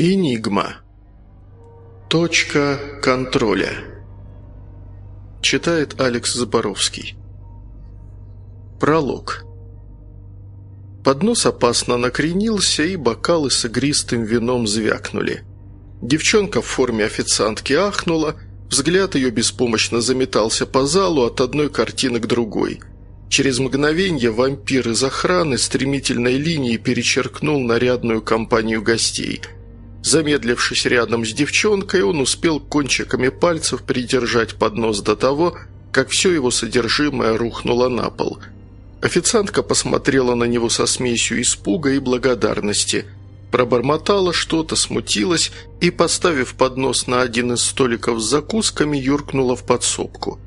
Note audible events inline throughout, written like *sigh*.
Энигма. Точка контроля. Читает Алекс Заборовский. Пролог. Поднос опасно накренился, и бокалы с игристым вином звякнули. Девчонка в форме официантки ахнула, взгляд ее беспомощно заметался по залу от одной картины к другой. Через мгновение вампир из охраны стремительной линией перечеркнул нарядную компанию гостей – Замедлившись рядом с девчонкой, он успел кончиками пальцев придержать поднос до того, как все его содержимое рухнуло на пол. Официантка посмотрела на него со смесью испуга и благодарности. Пробормотала что-то, смутилась и, поставив поднос на один из столиков с закусками, юркнула в подсобку.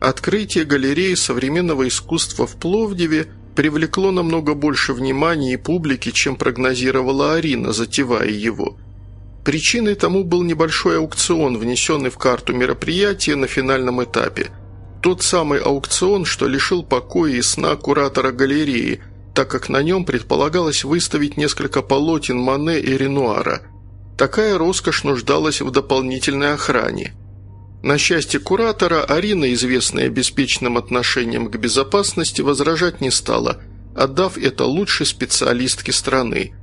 Открытие галереи современного искусства в Пловдиве привлекло намного больше внимания и публики, чем прогнозировала Арина, затевая его. Причиной тому был небольшой аукцион, внесенный в карту мероприятия на финальном этапе. Тот самый аукцион, что лишил покоя и сна куратора галереи, так как на нем предполагалось выставить несколько полотен Мане и Ренуара. Такая роскошь нуждалась в дополнительной охране. На счастье куратора, Арина, известная беспечным отношением к безопасности, возражать не стала, отдав это лучшей специалистке страны.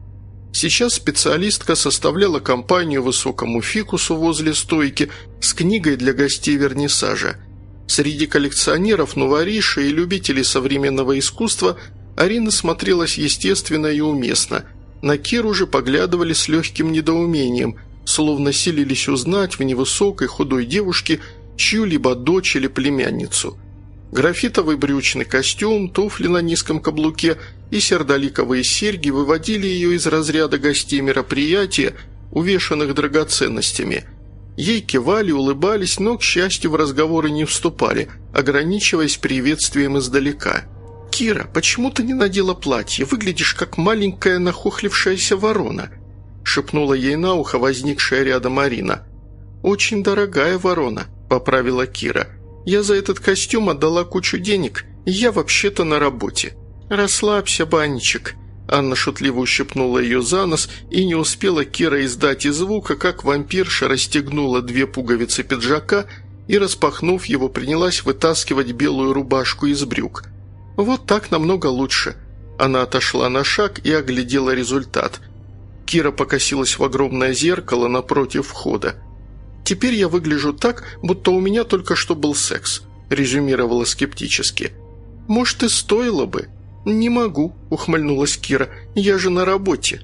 Сейчас специалистка составляла компанию высокому фикусу возле стойки с книгой для гостей вернисажа. Среди коллекционеров, новоришей и любителей современного искусства Арина смотрелась естественно и уместно. На Киру же поглядывали с легким недоумением – словно силились узнать в невысокой худой девушке чью-либо дочь или племянницу. Графитовый брючный костюм, туфли на низком каблуке и сердоликовые серьги выводили ее из разряда гостей мероприятия, увешанных драгоценностями. Ей кивали, улыбались, но, к счастью, в разговоры не вступали, ограничиваясь приветствием издалека. «Кира, почему ты не надела платье? Выглядишь как маленькая нахохлившаяся ворона», шепнула ей на ухо возникшая рядом Арина. «Очень дорогая ворона», – поправила Кира. «Я за этот костюм отдала кучу денег, и я вообще-то на работе». «Расслабься, банничек», Анна шутливо ущипнула ее за нос, и не успела Кира издать и звука, как вампирша расстегнула две пуговицы пиджака и, распахнув его, принялась вытаскивать белую рубашку из брюк. «Вот так намного лучше». Она отошла на шаг и оглядела результат – Кира покосилась в огромное зеркало напротив входа. «Теперь я выгляжу так, будто у меня только что был секс», – резюмировала скептически. «Может, и стоило бы?» «Не могу», – ухмыльнулась Кира. «Я же на работе».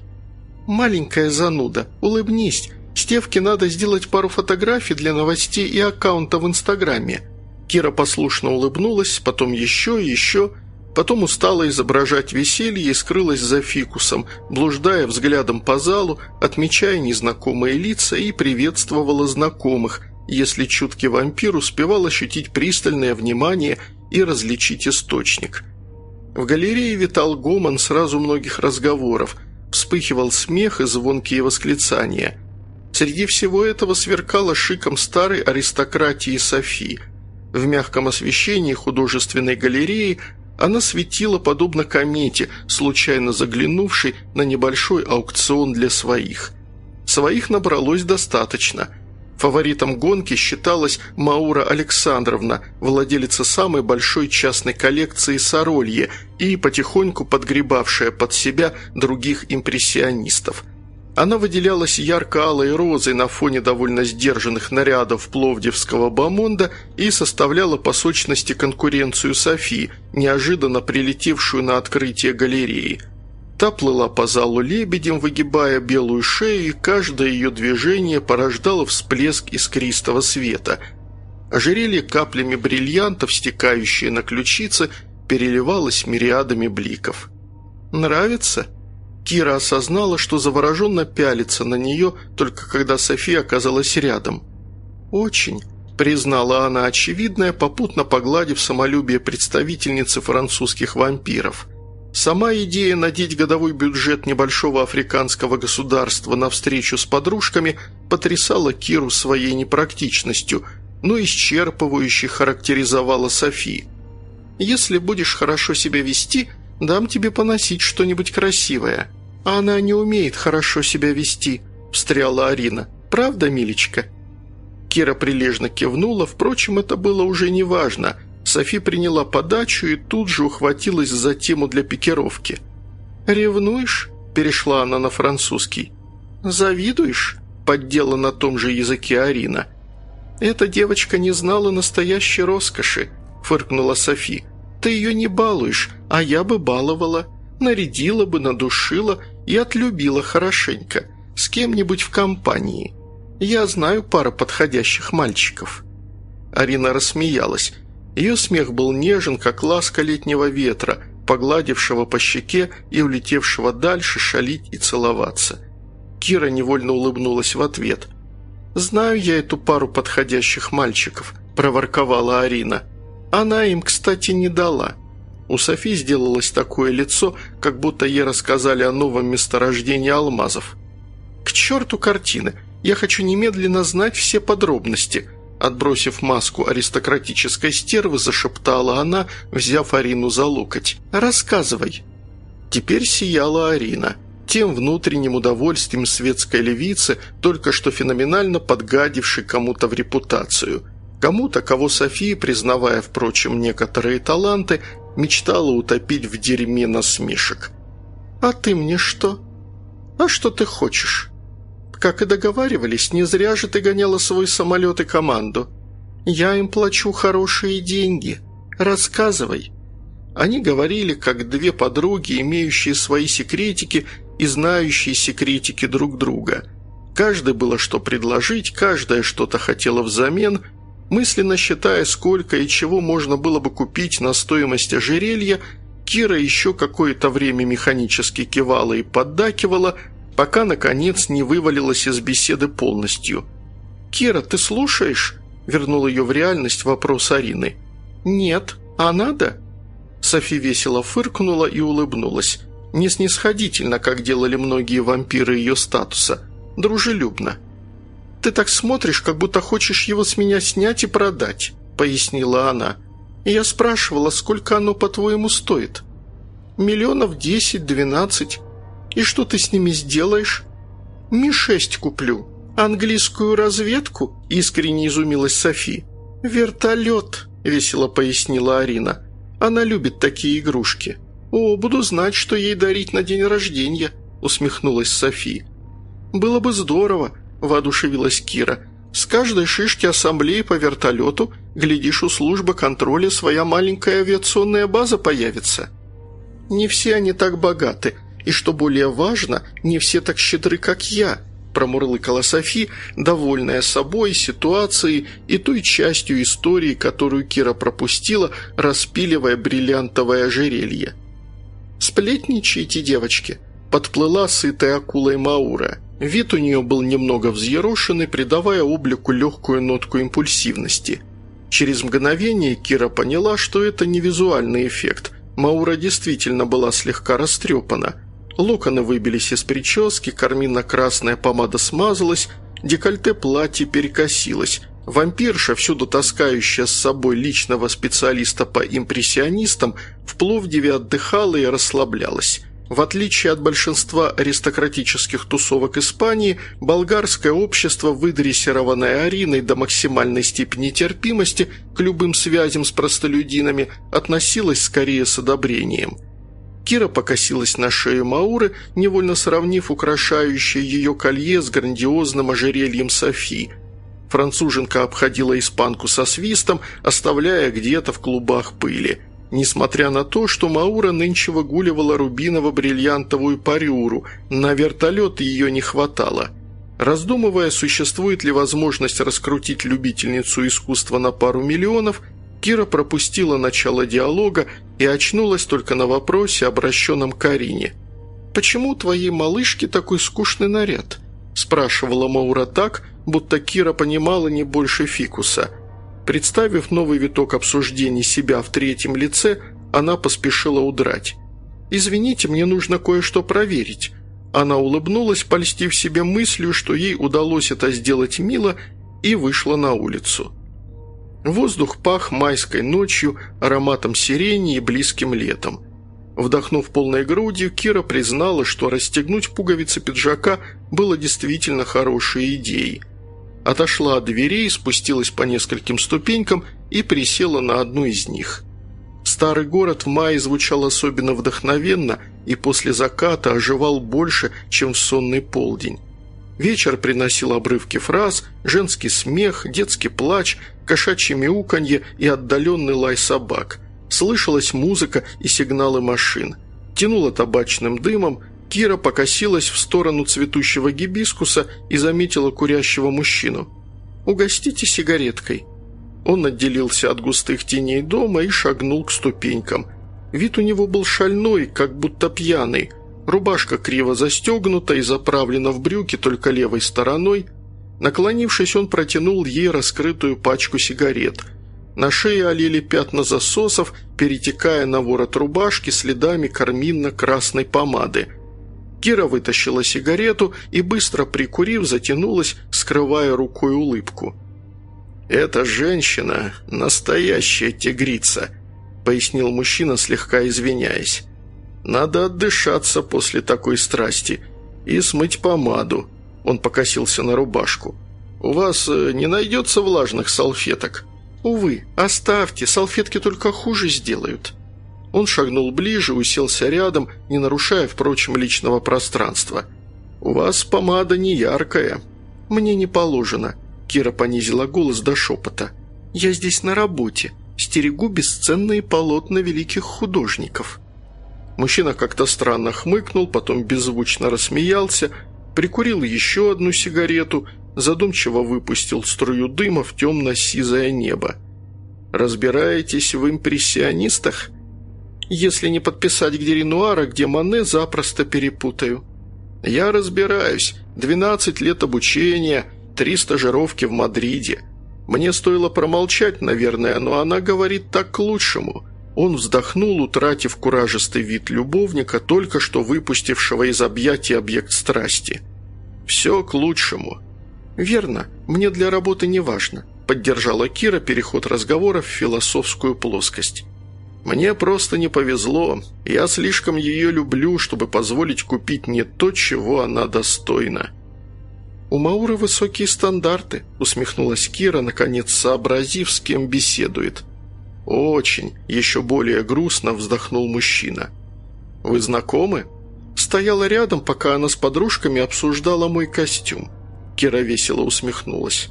«Маленькая зануда, улыбнись. Стевке надо сделать пару фотографий для новостей и аккаунта в Инстаграме». Кира послушно улыбнулась, потом еще и еще, Потом устала изображать веселье и скрылась за фикусом, блуждая взглядом по залу, отмечая незнакомые лица и приветствовала знакомых, если чуткий вампир успевал ощутить пристальное внимание и различить источник. В галерее витал гомон сразу многих разговоров, вспыхивал смех и звонкие восклицания. Среди всего этого сверкала шиком старой аристократии Софи. В мягком освещении художественной галереи – она светила подобно комете, случайно заглянувшей на небольшой аукцион для своих. Своих набралось достаточно. Фаворитом гонки считалась Маура Александровна, владелица самой большой частной коллекции Соролье и потихоньку подгребавшая под себя других импрессионистов – она выделялась ярко-алой розой на фоне довольно сдержанных нарядов пловдивского бомонда и составляла по сочности конкуренцию Софи, неожиданно прилетевшую на открытие галереи. Та плыла по залу лебедем, выгибая белую шею, и каждое ее движение порождало всплеск искристого света. Ожерелье каплями бриллиантов, стекающие на ключицы, переливалось мириадами бликов. «Нравится?» Кира осознала, что завороженно пялится на нее, только когда София оказалась рядом. «Очень», – признала она очевидное, попутно погладив самолюбие представительницы французских вампиров. Сама идея надеть годовой бюджет небольшого африканского государства на встречу с подружками потрясала Киру своей непрактичностью, но исчерпывающе характеризовала Софи. «Если будешь хорошо себя вести», – Дам тебе поносить что-нибудь красивое». «Она не умеет хорошо себя вести», – встряла Арина. «Правда, милечка?» Кира прилежно кивнула, впрочем, это было уже неважно. Софи приняла подачу и тут же ухватилась за тему для пикировки. «Ревнуешь?» – перешла она на французский. «Завидуешь?» – поддела на том же языке Арина. «Эта девочка не знала настоящей роскоши», – фыркнула Софи. «Ты ее не балуешь, а я бы баловала. Нарядила бы, надушила и отлюбила хорошенько. С кем-нибудь в компании. Я знаю пару подходящих мальчиков». Арина рассмеялась. Ее смех был нежен, как ласка летнего ветра, погладившего по щеке и улетевшего дальше шалить и целоваться. Кира невольно улыбнулась в ответ. «Знаю я эту пару подходящих мальчиков», – проворковала Арина. «Она им, кстати, не дала». У Софи сделалось такое лицо, как будто ей рассказали о новом месторождении алмазов. «К черту картины! Я хочу немедленно знать все подробности», Отбросив маску аристократической стервы, зашептала она, взяв Арину за локоть. «Рассказывай». Теперь сияла Арина – тем внутренним удовольствием светской левицы, только что феноменально подгадившей кому-то в репутацию. Кому-то, кого София, признавая, впрочем, некоторые таланты, мечтала утопить в дерьме насмешек. «А ты мне что?» «А что ты хочешь?» «Как и договаривались, не зря же ты гоняла свой самолет и команду. Я им плачу хорошие деньги. Рассказывай». Они говорили, как две подруги, имеющие свои секретики и знающие секретики друг друга. Каждой было что предложить, каждая что-то хотела взамен, мысленно считая, сколько и чего можно было бы купить на стоимость ожерелья, Кира еще какое-то время механически кивала и поддакивала, пока, наконец, не вывалилась из беседы полностью. «Кира, ты слушаешь?» – вернул ее в реальность вопрос Арины. «Нет. А надо?» Софи весело фыркнула и улыбнулась. Не снисходительно, как делали многие вампиры ее статуса. Дружелюбно. «Ты так смотришь, как будто хочешь его с меня снять и продать», — пояснила она. И я спрашивала, сколько оно, по-твоему, стоит. «Миллионов десять-двенадцать. И что ты с ними сделаешь?» «Ми-6 куплю. Английскую разведку?» — искренне изумилась Софи. «Вертолет», — весело пояснила Арина. «Она любит такие игрушки». «О, буду знать, что ей дарить на день рождения», – усмехнулась Софи. «Было бы здорово», – воодушевилась Кира. «С каждой шишки ассамблеи по вертолету, глядишь, у службы контроля своя маленькая авиационная база появится». «Не все они так богаты, и, что более важно, не все так щедры, как я», – промурлыкала Софи, довольная собой, ситуацией и той частью истории, которую Кира пропустила, распиливая бриллиантовое ожерелье. «Сплетничайте, девочки!» Подплыла сытая акулой Маура. Вид у нее был немного взъерошенный, придавая облику легкую нотку импульсивности. Через мгновение Кира поняла, что это не визуальный эффект. Маура действительно была слегка растрепана. Локоны выбились из прически, карминно-красная помада смазалась, декольте платья перекосилось, Вампирша, всюду таскающая с собой личного специалиста по импрессионистам, в Пловдиве отдыхала и расслаблялась. В отличие от большинства аристократических тусовок Испании, болгарское общество, выдрессированное Ариной до максимальной степени терпимости к любым связям с простолюдинами, относилось скорее с одобрением. Кира покосилась на шею Мауры, невольно сравнив украшающее ее колье с грандиозным ожерельем Софи – Француженка обходила испанку со свистом, оставляя где-то в клубах пыли. Несмотря на то, что Маура нынче выгуливала рубиново-бриллиантовую парюру, на вертолет ее не хватало. Раздумывая, существует ли возможность раскрутить любительницу искусства на пару миллионов, Кира пропустила начало диалога и очнулась только на вопросе, обращенном к Арине. «Почему у твоей малышки такой скучный наряд?» – спрашивала Маура так, будто Кира понимала не больше фикуса. Представив новый виток обсуждений себя в третьем лице, она поспешила удрать. «Извините, мне нужно кое-что проверить». Она улыбнулась, польстив себе мыслью, что ей удалось это сделать мило, и вышла на улицу. Воздух пах майской ночью, ароматом сирени и близким летом. Вдохнув полной грудью, Кира признала, что расстегнуть пуговицы пиджака было действительно хорошей идеей. Отошла от дверей, спустилась по нескольким ступенькам и присела на одну из них. Старый город в мае звучал особенно вдохновенно и после заката оживал больше, чем в сонный полдень. Вечер приносил обрывки фраз, женский смех, детский плач, кошачье мяуканье и отдаленный лай собак. Слышалась музыка и сигналы машин. Тянуло табачным дымом, Кира покосилась в сторону цветущего гибискуса и заметила курящего мужчину. «Угостите сигареткой». Он отделился от густых теней дома и шагнул к ступенькам. Вид у него был шальной, как будто пьяный – Рубашка криво застегнута и заправлена в брюки только левой стороной. Наклонившись, он протянул ей раскрытую пачку сигарет. На шее олели пятна засосов, перетекая на ворот рубашки следами карминно-красной помады. Кира вытащила сигарету и, быстро прикурив, затянулась, скрывая рукой улыбку. «Эта женщина – настоящая тигрица», – пояснил мужчина, слегка извиняясь. Надо отдышаться после такой страсти и смыть помаду». Он покосился на рубашку. «У вас э, не найдется влажных салфеток?» «Увы, оставьте, салфетки только хуже сделают». Он шагнул ближе, уселся рядом, не нарушая, впрочем, личного пространства. «У вас помада не яркая». «Мне не положено», – Кира понизила голос до шепота. «Я здесь на работе, стерегу бесценные полотна великих художников». Мужчина как-то странно хмыкнул, потом беззвучно рассмеялся, прикурил еще одну сигарету, задумчиво выпустил струю дыма в темно-сизое небо. «Разбираетесь в импрессионистах?» «Если не подписать где Ренуара, где Мане, запросто перепутаю». «Я разбираюсь. Двенадцать лет обучения, три стажировки в Мадриде. Мне стоило промолчать, наверное, но она говорит так к лучшему». Он вздохнул, утратив куражистый вид любовника, только что выпустившего из объятий объект страсти. «Все к лучшему». «Верно, мне для работы не важно», – поддержала Кира переход разговора в философскую плоскость. «Мне просто не повезло. Я слишком ее люблю, чтобы позволить купить не то, чего она достойна». «У Мауры высокие стандарты», – усмехнулась Кира, наконец сообразив, с кем беседует – «Очень», – еще более грустно вздохнул мужчина. «Вы знакомы?» Стояла рядом, пока она с подружками обсуждала мой костюм. Кира весело усмехнулась.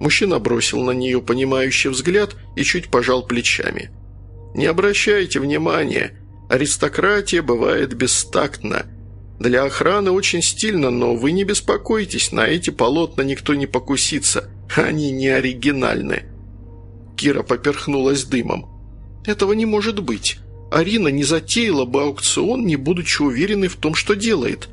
Мужчина бросил на нее понимающий взгляд и чуть пожал плечами. «Не обращайте внимания. Аристократия бывает бестактна. Для охраны очень стильно, но вы не беспокойтесь, на эти полотна никто не покусится. Они не оригинальны. Кира поперхнулась дымом. «Этого не может быть. Арина не затеяла бы аукцион, не будучи уверенной в том, что делает.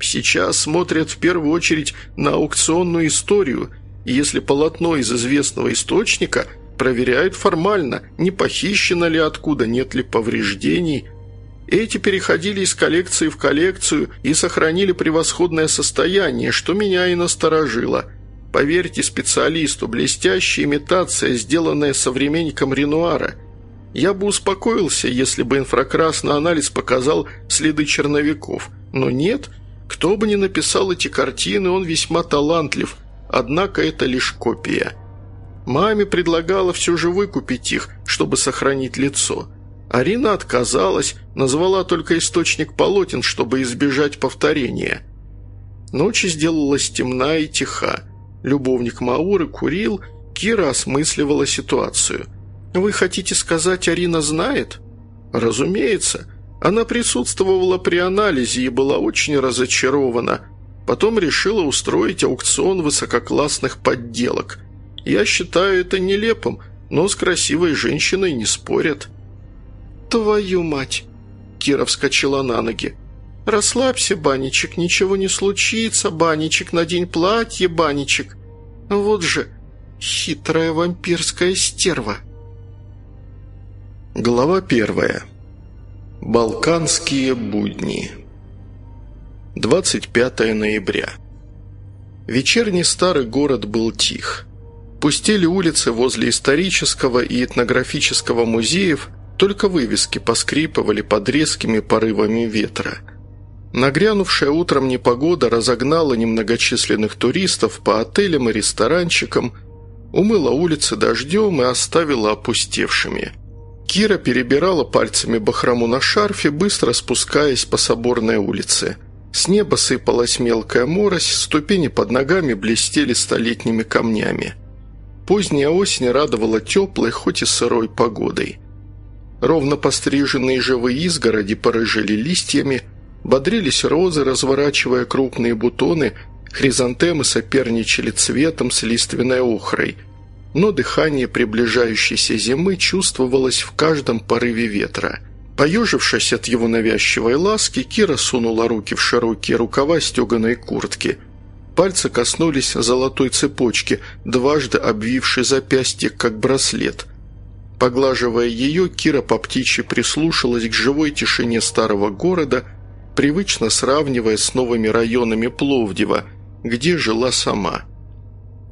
Сейчас смотрят в первую очередь на аукционную историю, и если полотно из известного источника, проверяют формально, не похищено ли откуда, нет ли повреждений. Эти переходили из коллекции в коллекцию и сохранили превосходное состояние, что меня и насторожило – Поверьте специалисту, блестящая имитация, сделанная современником Ренуара. Я бы успокоился, если бы инфракрасный анализ показал следы черновиков. Но нет, кто бы ни написал эти картины, он весьма талантлив, однако это лишь копия. Маме предлагала все же выкупить их, чтобы сохранить лицо. Арина отказалась, назвала только источник полотен, чтобы избежать повторения. Ночь сделалась темна и тиха. Любовник Мауры курил, Кира осмысливала ситуацию. «Вы хотите сказать, Арина знает?» «Разумеется. Она присутствовала при анализе и была очень разочарована. Потом решила устроить аукцион высококлассных подделок. Я считаю это нелепым, но с красивой женщиной не спорят». «Твою мать!» Кира вскочила на ноги. «Расслабься, Баничек, ничего не случится, Баничек, надень платье, Баничек. Вот же хитрая вампирская стерва». Глава первая. Балканские будни. 25 ноября. Вечерний старый город был тих. Пустели улицы возле исторического и этнографического музеев, Только вывески поскрипывали под резкими порывами ветра. Нагрянувшая утром непогода разогнала немногочисленных туристов по отелям и ресторанчикам, умыла улицы дождем и оставила опустевшими. Кира перебирала пальцами бахрому на шарфе, быстро спускаясь по Соборной улице. С неба сыпалась мелкая морось, ступени под ногами блестели столетними камнями. Поздняя осень радовала теплой, хоть и сырой погодой. Ровно постриженные живые изгороди порыжили листьями, бодрились розы, разворачивая крупные бутоны, хризантемы соперничали цветом с лиственной охрой – но дыхание приближающейся зимы чувствовалось в каждом порыве ветра. Поежившись от его навязчивой ласки, Кира сунула руки в широкие рукава стеганой куртки. Пальцы коснулись золотой цепочки, дважды обвившей запястье, как браслет. Поглаживая ее, Кира по птичьи прислушалась к живой тишине старого города, привычно сравнивая с новыми районами Пловдива, где жила сама –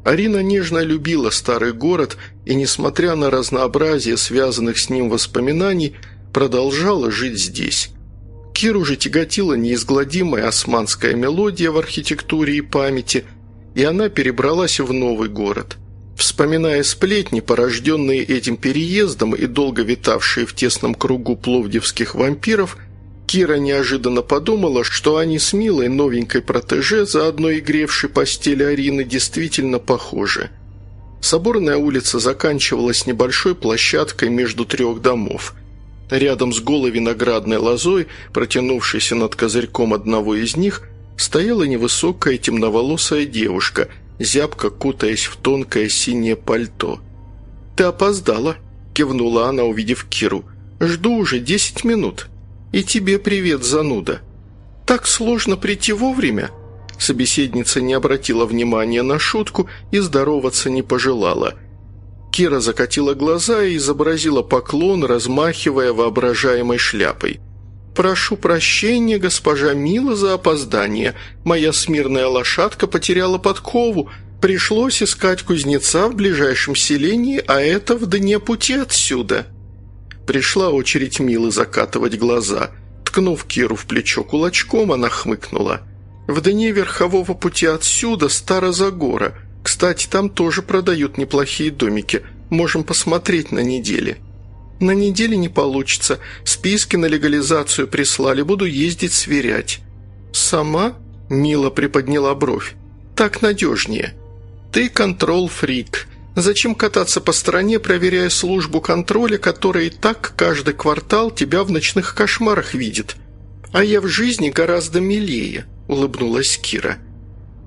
Арина нежно любила старый город и, несмотря на разнообразие связанных с ним воспоминаний, продолжала жить здесь. Киру же тяготила неизгладимая османская мелодия в архитектуре и памяти, и она перебралась в новый город. Вспоминая сплетни, порожденные этим переездом и долго витавшие в тесном кругу пловдивских вампиров, Кира неожиданно подумала, что они с милой новенькой протеже, заодно игревшей постели Арины, действительно похожи. Соборная улица заканчивалась небольшой площадкой между трех домов. Рядом с голой виноградной лозой, протянувшейся над козырьком одного из них, стояла невысокая темноволосая девушка, зябко кутаясь в тонкое синее пальто. «Ты опоздала», – кивнула она, увидев Киру. «Жду уже десять минут». «И тебе привет, зануда!» «Так сложно прийти вовремя?» Собеседница не обратила внимания на шутку и здороваться не пожелала. Кира закатила глаза и изобразила поклон, размахивая воображаемой шляпой. «Прошу прощения, госпожа Мила, за опоздание. Моя смирная лошадка потеряла подкову. Пришлось искать кузнеца в ближайшем селении, а это в дне пути отсюда». Пришла очередь Милы закатывать глаза. Ткнув Киру в плечо кулачком, она хмыкнула. «В дне верхового пути отсюда Старозагора. Кстати, там тоже продают неплохие домики. Можем посмотреть на неделе». «На неделе не получится. Списки на легализацию прислали, буду ездить сверять». «Сама?» – Мила приподняла бровь. «Так надежнее». «Ты контрол-фрик. Зачем кататься по стране, проверяя службу контроля, которая и так каждый квартал тебя в ночных кошмарах видит? А я в жизни гораздо милее», – улыбнулась Кира.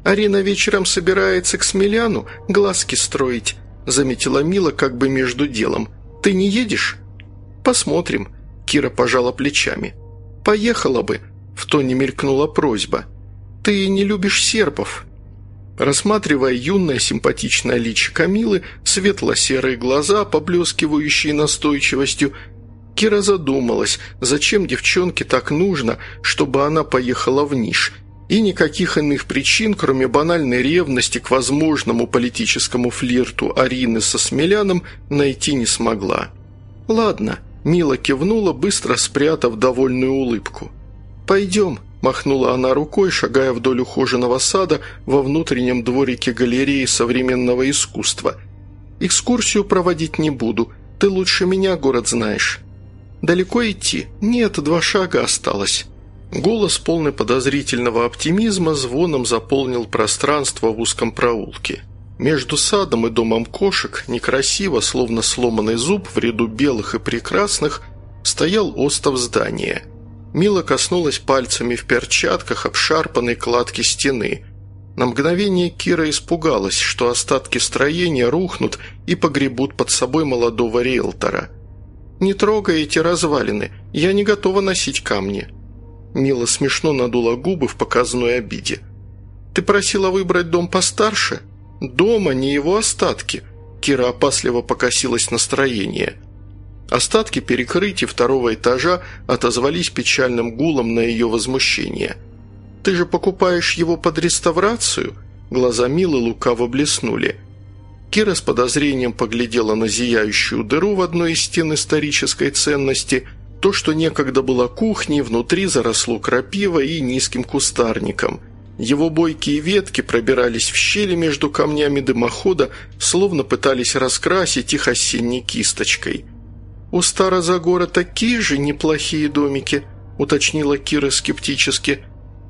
«Арина вечером собирается к Смеляну глазки строить», – заметила Мила как бы между делом. «Ты не едешь?» «Посмотрим», – Кира пожала плечами. «Поехала бы», – в тоне мелькнула просьба. «Ты не любишь сербов», Рассматривая юное симпатичное личико Камилы, светло-серые глаза, поблескивающие настойчивостью, Кира задумалась, зачем девчонке так нужно, чтобы она поехала в Ниш, и никаких иных причин, кроме банальной ревности к возможному политическому флирту Арины со Смеляном, найти не смогла. «Ладно», – Мила кивнула, быстро спрятав довольную улыбку. «Пойдем», – махнула она рукой, шагая вдоль ухоженного сада во внутреннем дворике галереи современного искусства. «Экскурсию проводить не буду. Ты лучше меня город знаешь». «Далеко идти?» «Нет, два шага осталось». Голос, полный подозрительного оптимизма, звоном заполнил пространство в узком проулке. Между садом и домом кошек, некрасиво, словно сломанный зуб в ряду белых и прекрасных, стоял остов здания – Мила коснулась пальцами в перчатках обшарпанной кладки стены. На мгновение Кира испугалась, что остатки строения рухнут и погребут под собой молодого риэлтора. «Не трогай эти развалины, я не готова носить камни». Мила смешно надула губы в показанной обиде. «Ты просила выбрать дом постарше? Дома, не его остатки». Кира опасливо покосилась настроение – Остатки перекрытий второго этажа отозвались печальным гулом на ее возмущение. «Ты же покупаешь его под реставрацию?» Глаза Милы лукаво блеснули. Кира с подозрением поглядела на зияющую дыру в одной из стен исторической ценности. То, что некогда было кухней, внутри заросло крапива и низким кустарником. Его бойкие ветки пробирались в щели между камнями дымохода, словно пытались раскрасить их осенней кисточкой. «У Старозагора такие же неплохие домики», – уточнила Кира скептически.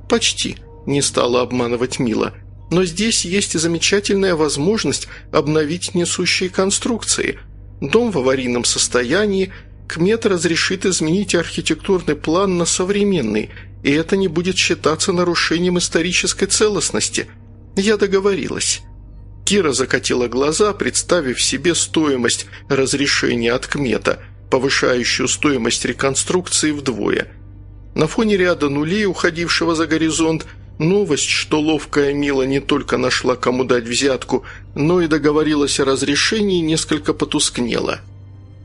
«Почти», – не стала обманывать Мила. «Но здесь есть и замечательная возможность обновить несущие конструкции. Дом в аварийном состоянии, Кмет разрешит изменить архитектурный план на современный – и это не будет считаться нарушением исторической целостности. Я договорилась». Кира закатила глаза, представив себе стоимость разрешения от Кмета, повышающую стоимость реконструкции вдвое. На фоне ряда нулей, уходившего за горизонт, новость, что ловкая Мила не только нашла кому дать взятку, но и договорилась о разрешении, несколько потускнела.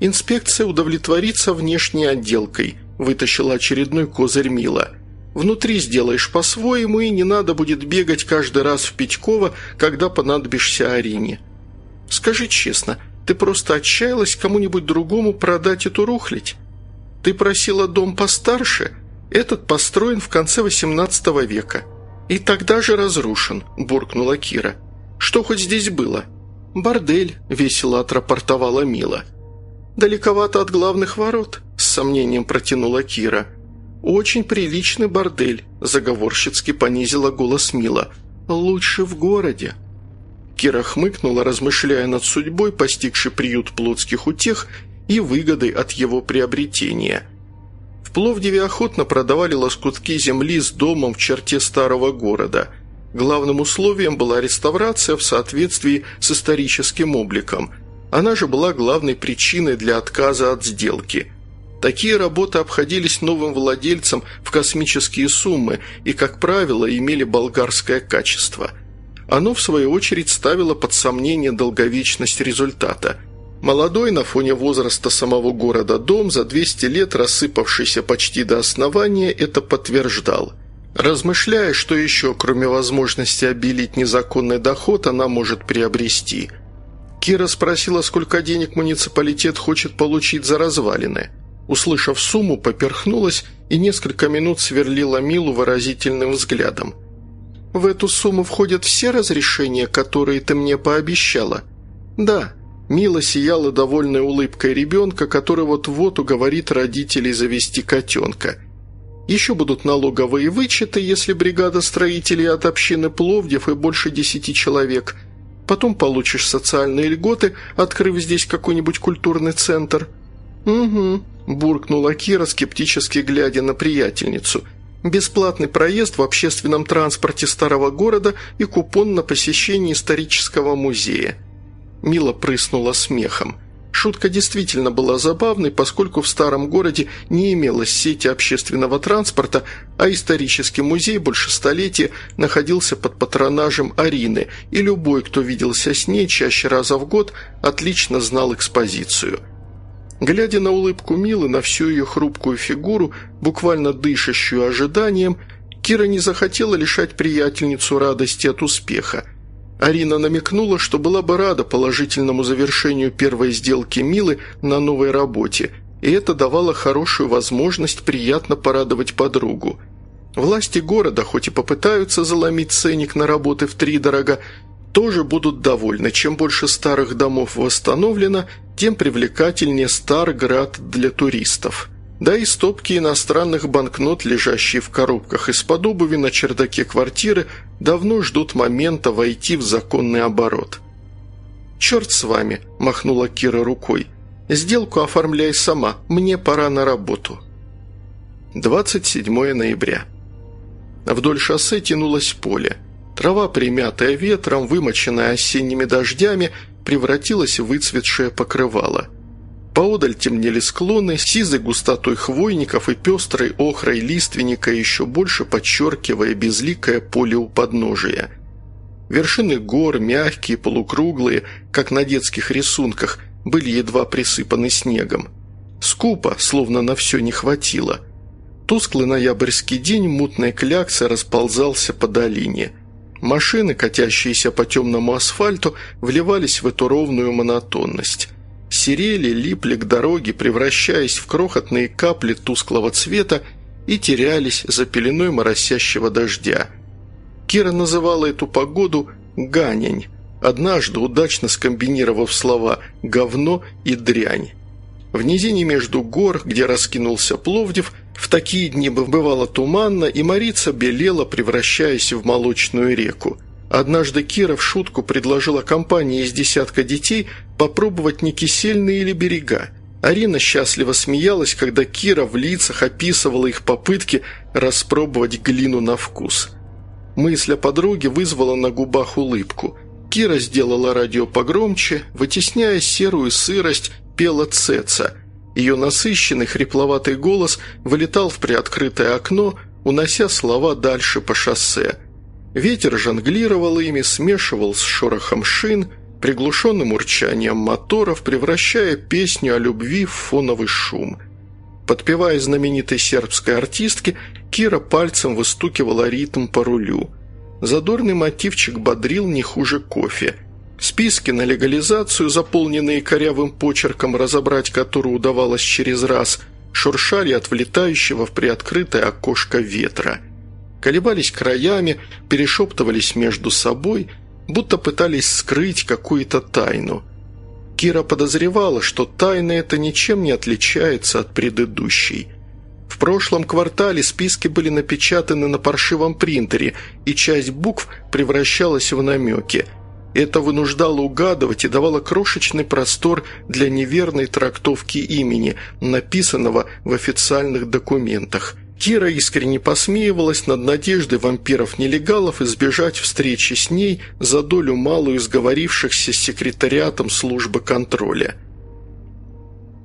«Инспекция удовлетворится внешней отделкой», – вытащила очередной козырь Мила – Внутри сделаешь по-своему, и не надо будет бегать каждый раз в Пятьково, когда понадобишься Арине. Скажи честно, ты просто отчаялась кому-нибудь другому продать эту рухлядь? Ты просила дом постарше? Этот построен в конце XVIII века. И тогда же разрушен», – буркнула Кира. «Что хоть здесь было?» «Бордель», – весело отрапортовала Мила. «Далековато от главных ворот», – с сомнением протянула Кира – «Очень приличный бордель», – заговорщицки понизила голос Мила. «Лучше в городе». Кира хмыкнула, размышляя над судьбой, постигшей приют плотских утех и выгодой от его приобретения. В Пловдиве охотно продавали лоскутки земли с домом в черте старого города. Главным условием была реставрация в соответствии с историческим обликом. Она же была главной причиной для отказа от сделки – Такие работы обходились новым владельцам в космические суммы и, как правило, имели болгарское качество. Оно, в свою очередь, ставило под сомнение долговечность результата. Молодой на фоне возраста самого города дом, за 200 лет рассыпавшийся почти до основания, это подтверждал. Размышляя, что еще, кроме возможности обелить незаконный доход, она может приобрести. Кира спросила, сколько денег муниципалитет хочет получить за развалины – Услышав сумму, поперхнулась и несколько минут сверлила Милу выразительным взглядом. «В эту сумму входят все разрешения, которые ты мне пообещала?» «Да». Мила сияла довольной улыбкой ребенка, который вот-вот уговорит родителей завести котенка. «Еще будут налоговые вычеты, если бригада строителей от общины Пловдев и больше десяти человек. Потом получишь социальные льготы, открыв здесь какой-нибудь культурный центр». «Угу», – буркнула Кира, скептически глядя на приятельницу. «Бесплатный проезд в общественном транспорте старого города и купон на посещение исторического музея». Мила прыснула смехом. Шутка действительно была забавной, поскольку в старом городе не имелось сети общественного транспорта, а исторический музей больше столетия находился под патронажем Арины, и любой, кто виделся с ней чаще раза в год, отлично знал экспозицию – Глядя на улыбку Милы, на всю ее хрупкую фигуру, буквально дышащую ожиданием, Кира не захотела лишать приятельницу радости от успеха. Арина намекнула, что была бы рада положительному завершению первой сделки Милы на новой работе, и это давало хорошую возможность приятно порадовать подругу. Власти города хоть и попытаются заломить ценник на работы в три дорога, тоже будут довольны. Чем больше старых домов восстановлено, тем привлекательнее Старград для туристов. Да и стопки иностранных банкнот, лежащие в коробках из-под обуви на чердаке квартиры, давно ждут момента войти в законный оборот. «Черт с вами!» – махнула Кира рукой. «Сделку оформляй сама, мне пора на работу». 27 ноября. Вдоль шоссе тянулось поле. Трава, примятая ветром, вымоченная осенними дождями, превратилась в выцветшее покрывало. Поодаль темнели склоны, сизой густотой хвойников и пестрой охрой лиственника, еще больше подчеркивая безликое поле у подножия. Вершины гор, мягкие, полукруглые, как на детских рисунках, были едва присыпаны снегом. Скупо, словно на все не хватило. Тусклый ноябрьский день мутной кляксы расползался по долине – Машины, катящиеся по темному асфальту, вливались в эту ровную монотонность. Серели, липли к дороге, превращаясь в крохотные капли тусклого цвета и терялись за пеленой моросящего дождя. Кира называла эту погоду «ганень», однажды удачно скомбинировав слова «говно» и «дрянь». В низине между гор, где раскинулся Пловдив, в такие дни бывало туманно, и Марица белела, превращаясь в молочную реку. Однажды Кира в шутку предложила компании из десятка детей попробовать не кисельные или берега. Арина счастливо смеялась, когда Кира в лицах описывала их попытки распробовать глину на вкус. Мысль о подруге вызвала на губах улыбку. Кира сделала радио погромче, вытесняя серую сырость пела Цеца. Ее насыщенный хрипловатый голос вылетал в приоткрытое окно, унося слова дальше по шоссе. Ветер жонглировал ими, смешивал с шорохом шин, приглушенным урчанием моторов, превращая песню о любви в фоновый шум. Подпевая знаменитой сербской артистке, Кира пальцем выстукивала ритм по рулю. Задорный мотивчик бодрил не хуже кофе – Списки на легализацию, заполненные корявым почерком, разобрать которые удавалось через раз, шуршали от влетающего в приоткрытое окошко ветра. Колебались краями, перешептывались между собой, будто пытались скрыть какую-то тайну. Кира подозревала, что тайна эта ничем не отличается от предыдущей. В прошлом квартале списки были напечатаны на паршивом принтере, и часть букв превращалась в намеки – это вынуждало угадывать и давало крошечный простор для неверной трактовки имени, написанного в официальных документах. Кира искренне посмеивалась над надеждой вампиров-нелегалов избежать встречи с ней за долю малую сговорившихся с секретариатом службы контроля.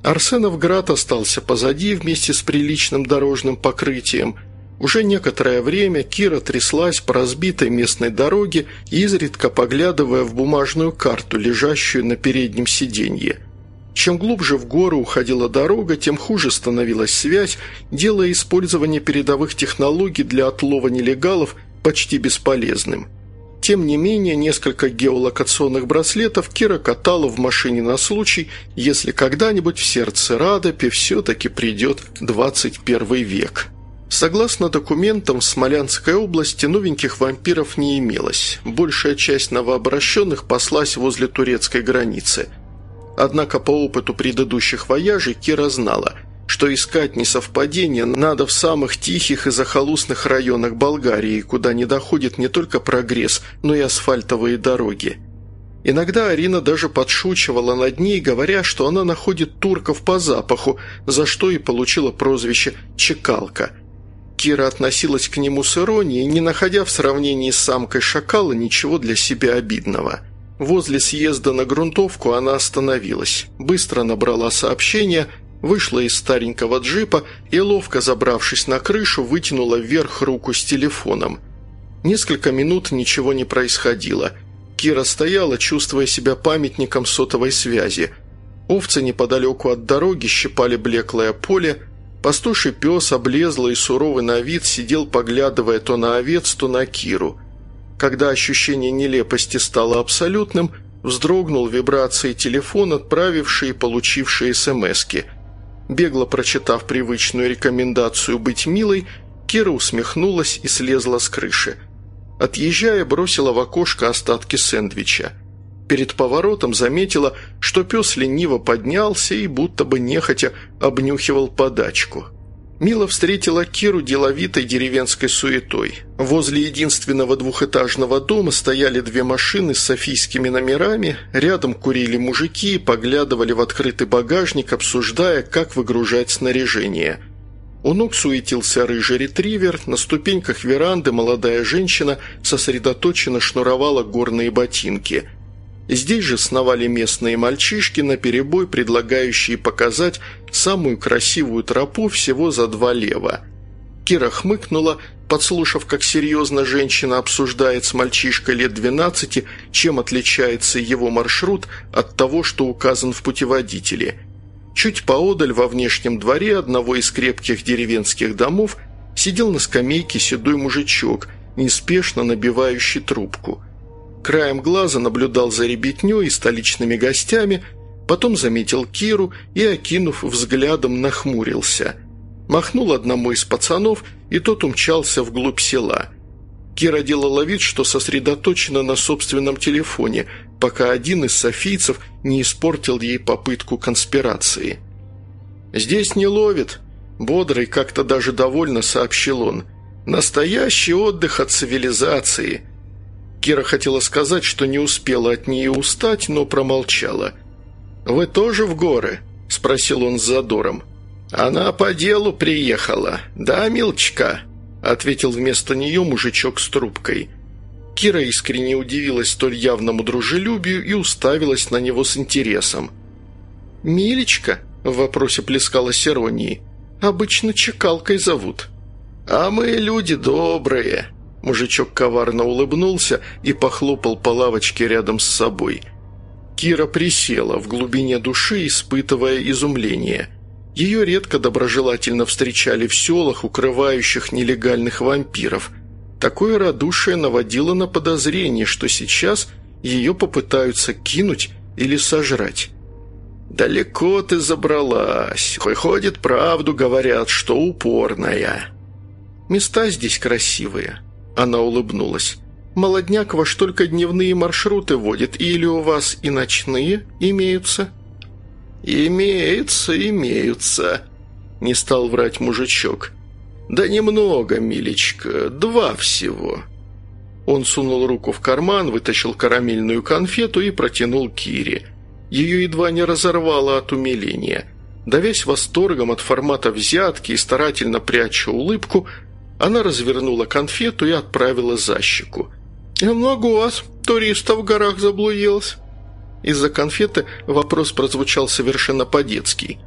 Арсеновград остался позади вместе с приличным дорожным покрытием – уже некоторое время Кира тряслась по разбитой местной дороге, изредка поглядывая в бумажную карту, лежащую на переднем сиденье. Чем глубже в горы уходила дорога, тем хуже становилась связь, делая использование передовых технологий для отлова нелегалов почти бесполезным. Тем не менее, несколько геолокационных браслетов Кира катала в машине на случай, если когда-нибудь в сердце Радопи все-таки придет 21 век. Согласно документам, в Смолянской области новеньких вампиров не имелось. Большая часть новообращенных паслась возле турецкой границы. Однако по опыту предыдущих вояжей Кира знала, что искать несовпадения надо в самых тихих и захолустных районах Болгарии, куда не доходит не только прогресс, но и асфальтовые дороги. Иногда Арина даже подшучивала над ней, говоря, что она находит турков по запаху, за что и получила прозвище «чекалка». Кира относилась к нему с иронией, не находя в сравнении с самкой шакала ничего для себя обидного. Возле съезда на грунтовку она остановилась, быстро набрала сообщение, вышла из старенького джипа и, ловко забравшись на крышу, вытянула вверх руку с телефоном. Несколько минут ничего не происходило. Кира стояла, чувствуя себя памятником сотовой связи. Овцы неподалеку от дороги щипали блеклое поле, Пастуший пес, облезлый и суровый на вид, сидел, поглядывая то на овец, то на Киру. Когда ощущение нелепости стало абсолютным, вздрогнул вибрацией телефон, отправивший и получивший СМСки. Бегло прочитав привычную рекомендацию быть милой, Кира усмехнулась и слезла с крыши. Отъезжая, бросила в окошко остатки сэндвича. Перед поворотом заметила, что пес лениво поднялся и будто бы нехотя обнюхивал подачку. Мила встретила Киру деловитой деревенской суетой. Возле единственного двухэтажного дома стояли две машины с софийскими номерами, рядом курили мужики и поглядывали в открытый багажник, обсуждая, как выгружать снаряжение. У ног суетился рыжий ретривер, на ступеньках веранды молодая женщина сосредоточенно шнуровала горные ботинки – Здесь же сновали местные мальчишки, наперебой предлагающие показать самую красивую тропу всего за два лева. Кира хмыкнула, подслушав, как серьезно женщина обсуждает с мальчишкой лет 12, чем отличается его маршрут от того, что указан в путеводителе. Чуть поодаль во внешнем дворе одного из крепких деревенских домов сидел на скамейке седой мужичок – неспешно набивающий трубку. Краем глаза наблюдал за ребятней и столичными гостями, потом заметил Киру и, окинув взглядом, нахмурился. Махнул одному из пацанов, и тот умчался вглубь села. Кира делала вид, что сосредоточена на собственном телефоне, пока один из софийцев не испортил ей попытку конспирации. «Здесь не ловит», – бодрый, как-то даже довольно сообщил он. «Настоящий отдых от цивилизации». Кира хотела сказать, что не успела от нее устать, но промолчала. «Вы тоже в горы?» – спросил он с задором. «Она по делу приехала, да, милчка?» – ответил вместо нее мужичок с трубкой. Кира искренне удивилась столь явному дружелюбию и уставилась на него с интересом. «Милечка?» – в вопросе плескалась иронии. «Обычно чекалкой зовут». «А мы люди добрые», Мужичок коварно улыбнулся и похлопал по лавочке рядом с собой. Кира присела в глубине души, испытывая изумление. Ее редко доброжелательно встречали в селах, укрывающих нелегальных вампиров. Такое радушие наводило на подозрение, что сейчас ее попытаются кинуть или сожрать. «Далеко ты забралась. Выходит, правду говорят, что упорная». «Места здесь красивые», она улыбнулась. «Молодняк ваш только дневные маршруты водит, или у вас и ночные имеются?» «Имеются, имеются», – не стал врать мужичок. «Да немного, милечка, два всего». Он сунул руку в карман, вытащил карамельную конфету и протянул Кире. Ее едва не разорвало от умиления. Давясь восторгом от формата взятки и старательно пряча улыбку, она развернула конфету и отправила за щеку. «Я много вас, туристов в горах заблудилась». Из-за конфеты вопрос прозвучал совершенно по-детски.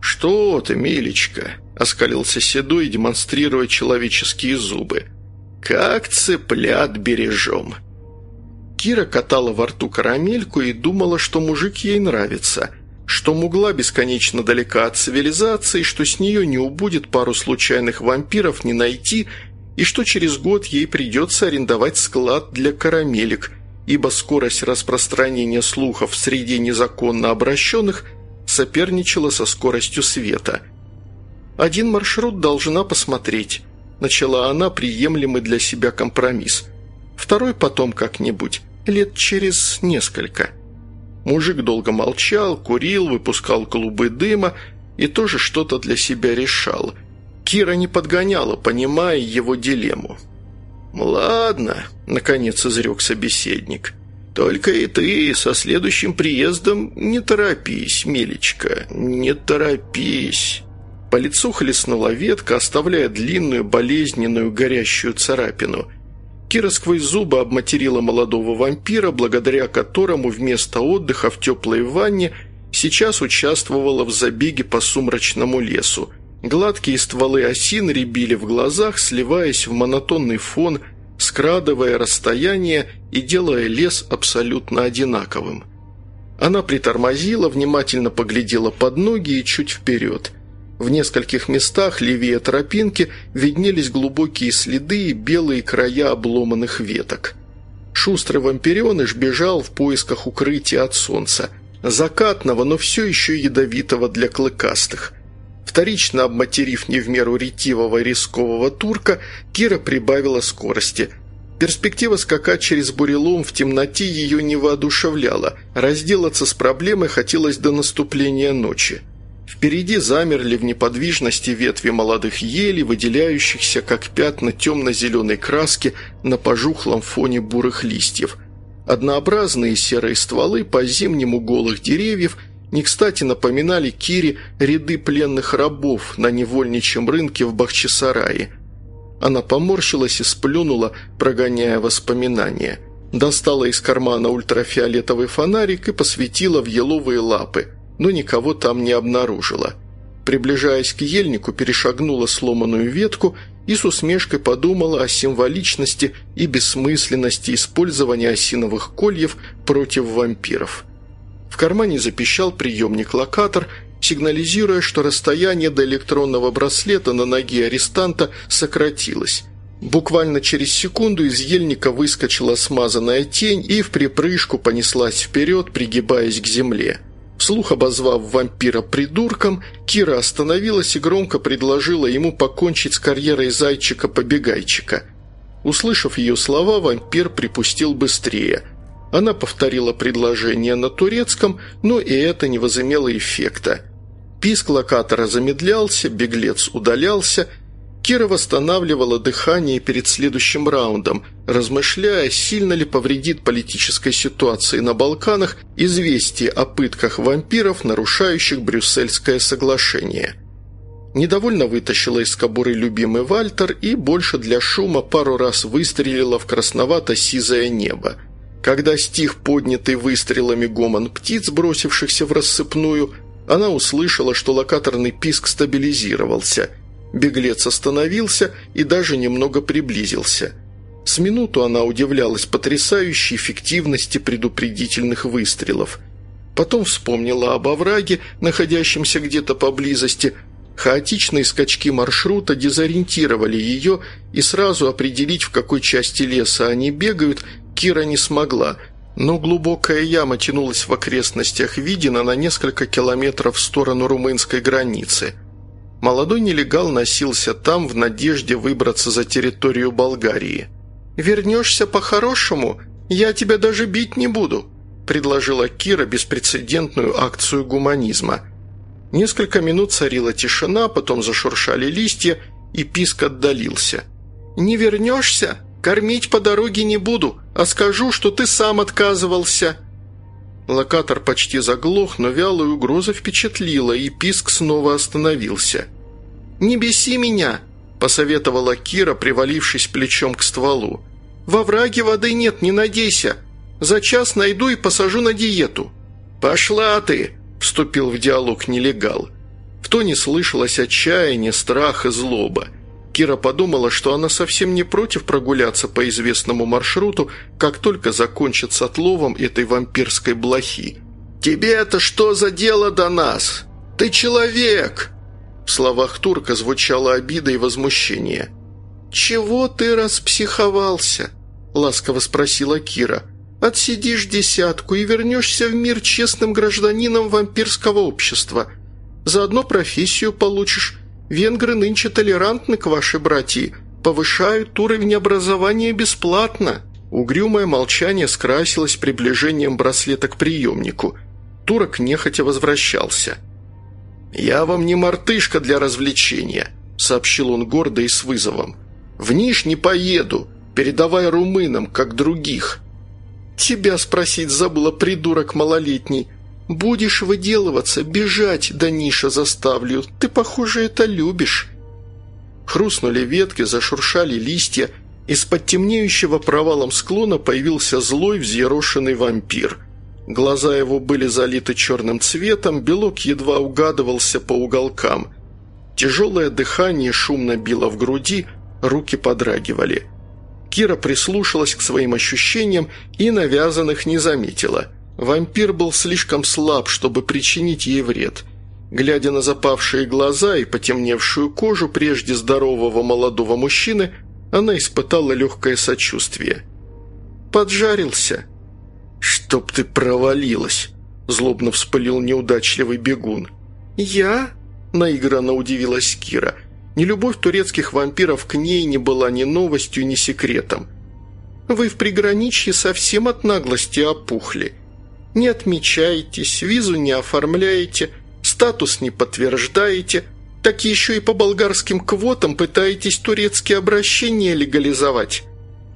«Что ты, милечка?» – оскалился Седой, демонстрируя человеческие зубы. «Как цыплят бережем!» Кира катала во рту карамельку и думала, что мужик ей нравится – что Мугла бесконечно далека от цивилизации, что с нее не убудет пару случайных вампиров не найти, и что через год ей придется арендовать склад для карамелек, ибо скорость распространения слухов среди незаконно обращенных соперничала со скоростью света. «Один маршрут должна посмотреть», – начала она приемлемый для себя компромисс. «Второй потом как-нибудь, лет через несколько». Мужик долго молчал, курил, выпускал клубы дыма и тоже что-то для себя решал. Кира не подгоняла, понимая его дилемму. «Ладно», — наконец изрек собеседник. «Только и ты со следующим приездом не торопись, милечка, не торопись». По лицу хлестнула ветка, оставляя длинную, болезненную, горящую царапину — Кира сквозь зубы обматерила молодого вампира, благодаря которому вместо отдыха в теплой ванне сейчас участвовала в забеге по сумрачному лесу. Гладкие стволы осин рябили в глазах, сливаясь в монотонный фон, скрадывая расстояние и делая лес абсолютно одинаковым. Она притормозила, внимательно поглядела под ноги и чуть вперед – в нескольких местах левее тропинки виднелись глубокие следы и белые края обломанных веток. Шустрый вампиреныш бежал в поисках укрытия от солнца, закатного, но все еще ядовитого для клыкастых. Вторично обматерив не в меру ретивого рискового турка, Кира прибавила скорости. Перспектива скакать через бурелом в темноте ее не воодушевляла, разделаться с проблемой хотелось до наступления ночи. Впереди замерли в неподвижности ветви молодых елей, выделяющихся как пятна темно-зеленой краски на пожухлом фоне бурых листьев. Однообразные серые стволы по-зимнему голых деревьев не кстати напоминали Кире ряды пленных рабов на невольничьем рынке в Бахчисарае. Она поморщилась и сплюнула, прогоняя воспоминания. Достала из кармана ультрафиолетовый фонарик и посветила в еловые лапы – но никого там не обнаружила. Приближаясь к ельнику, перешагнула сломанную ветку и с усмешкой подумала о символичности и бессмысленности использования осиновых кольев против вампиров. В кармане запищал приемник-локатор, сигнализируя, что расстояние до электронного браслета на ноге арестанта сократилось. Буквально через секунду из ельника выскочила смазанная тень и в припрыжку понеслась вперед, пригибаясь к земле. Вслух обозвав вампира придурком, Кира остановилась и громко предложила ему покончить с карьерой зайчика-побегайчика. Услышав ее слова, вампир припустил быстрее. Она повторила предложение на турецком, но и это не возымело эффекта. Писк локатора замедлялся, беглец удалялся – Кира восстанавливала дыхание перед следующим раундом, размышляя, сильно ли повредит политической ситуации на Балканах известие о пытках вампиров, нарушающих Брюссельское соглашение. Недовольно вытащила из кобуры любимый Вальтер и больше для шума пару раз выстрелила в красновато-сизое небо. Когда стих поднятый выстрелами гомон птиц, бросившихся в рассыпную, она услышала, что локаторный писк стабилизировался – Беглец остановился и даже немного приблизился. С минуту она удивлялась потрясающей эффективности предупредительных выстрелов. Потом вспомнила об овраге, находящемся где-то поблизости. Хаотичные скачки маршрута дезориентировали ее, и сразу определить, в какой части леса они бегают, Кира не смогла – но глубокая яма тянулась в окрестностях Видина на несколько километров в сторону румынской границы. Молодой нелегал носился там в надежде выбраться за территорию Болгарии. «Вернешься по-хорошему? Я тебя даже бить не буду», – предложила Кира беспрецедентную акцию гуманизма. Несколько минут царила тишина, потом зашуршали листья, и писк отдалился. «Не вернешься? Кормить по дороге не буду, а скажу, что ты сам отказывался». Локатор почти заглох, но вялая угроза впечатлила, и писк снова остановился. «Не беси меня!» – посоветовала Кира, привалившись плечом к стволу. «Во враге воды нет, не надейся. За час найду и посажу на диету». «Пошла ты!» – вступил в диалог нелегал. В тоне слышалось отчаяние, страх и злоба. Кира подумала, что она совсем не против прогуляться по известному маршруту, как только закончит с отловом этой вампирской блохи. «Тебе это что за дело до нас? Ты человек!» В словах турка звучала обида и возмущение. «Чего ты распсиховался?» – ласково спросила Кира. «Отсидишь десятку и вернешься в мир честным гражданином вампирского общества. Заодно профессию получишь. Венгры нынче толерантны к вашей братьи, повышают уровень образования бесплатно». Угрюмое молчание скрасилось приближением браслета к приемнику. Турок нехотя возвращался. «Я вам не мартышка для развлечения», – сообщил он гордо и с вызовом. «В Ниш не поеду, передавай румынам, как других». «Тебя спросить забыла, придурок малолетний. Будешь выделываться, бежать до Ниша заставлю. Ты, похоже, это любишь». Хрустнули ветки, зашуршали листья. Из-под темнеющего провалом склона появился злой взъерошенный вампир – Глаза его были залиты черным цветом, белок едва угадывался по уголкам. Тяжелое дыхание шумно било в груди, руки подрагивали. Кира прислушалась к своим ощущениям и навязанных не заметила. Вампир был слишком слаб, чтобы причинить ей вред. Глядя на запавшие глаза и потемневшую кожу прежде здорового молодого мужчины, она испытала легкое сочувствие. «Поджарился», «Чтоб ты провалилась!» – злобно вспылил неудачливый бегун. «Я?» – наигранно удивилась Кира. Нелюбовь турецких вампиров к ней не была ни новостью, ни секретом. «Вы в приграничье совсем от наглости опухли. Не отмечаетесь, визу не оформляете, статус не подтверждаете, так еще и по болгарским квотам пытаетесь турецкие обращения легализовать».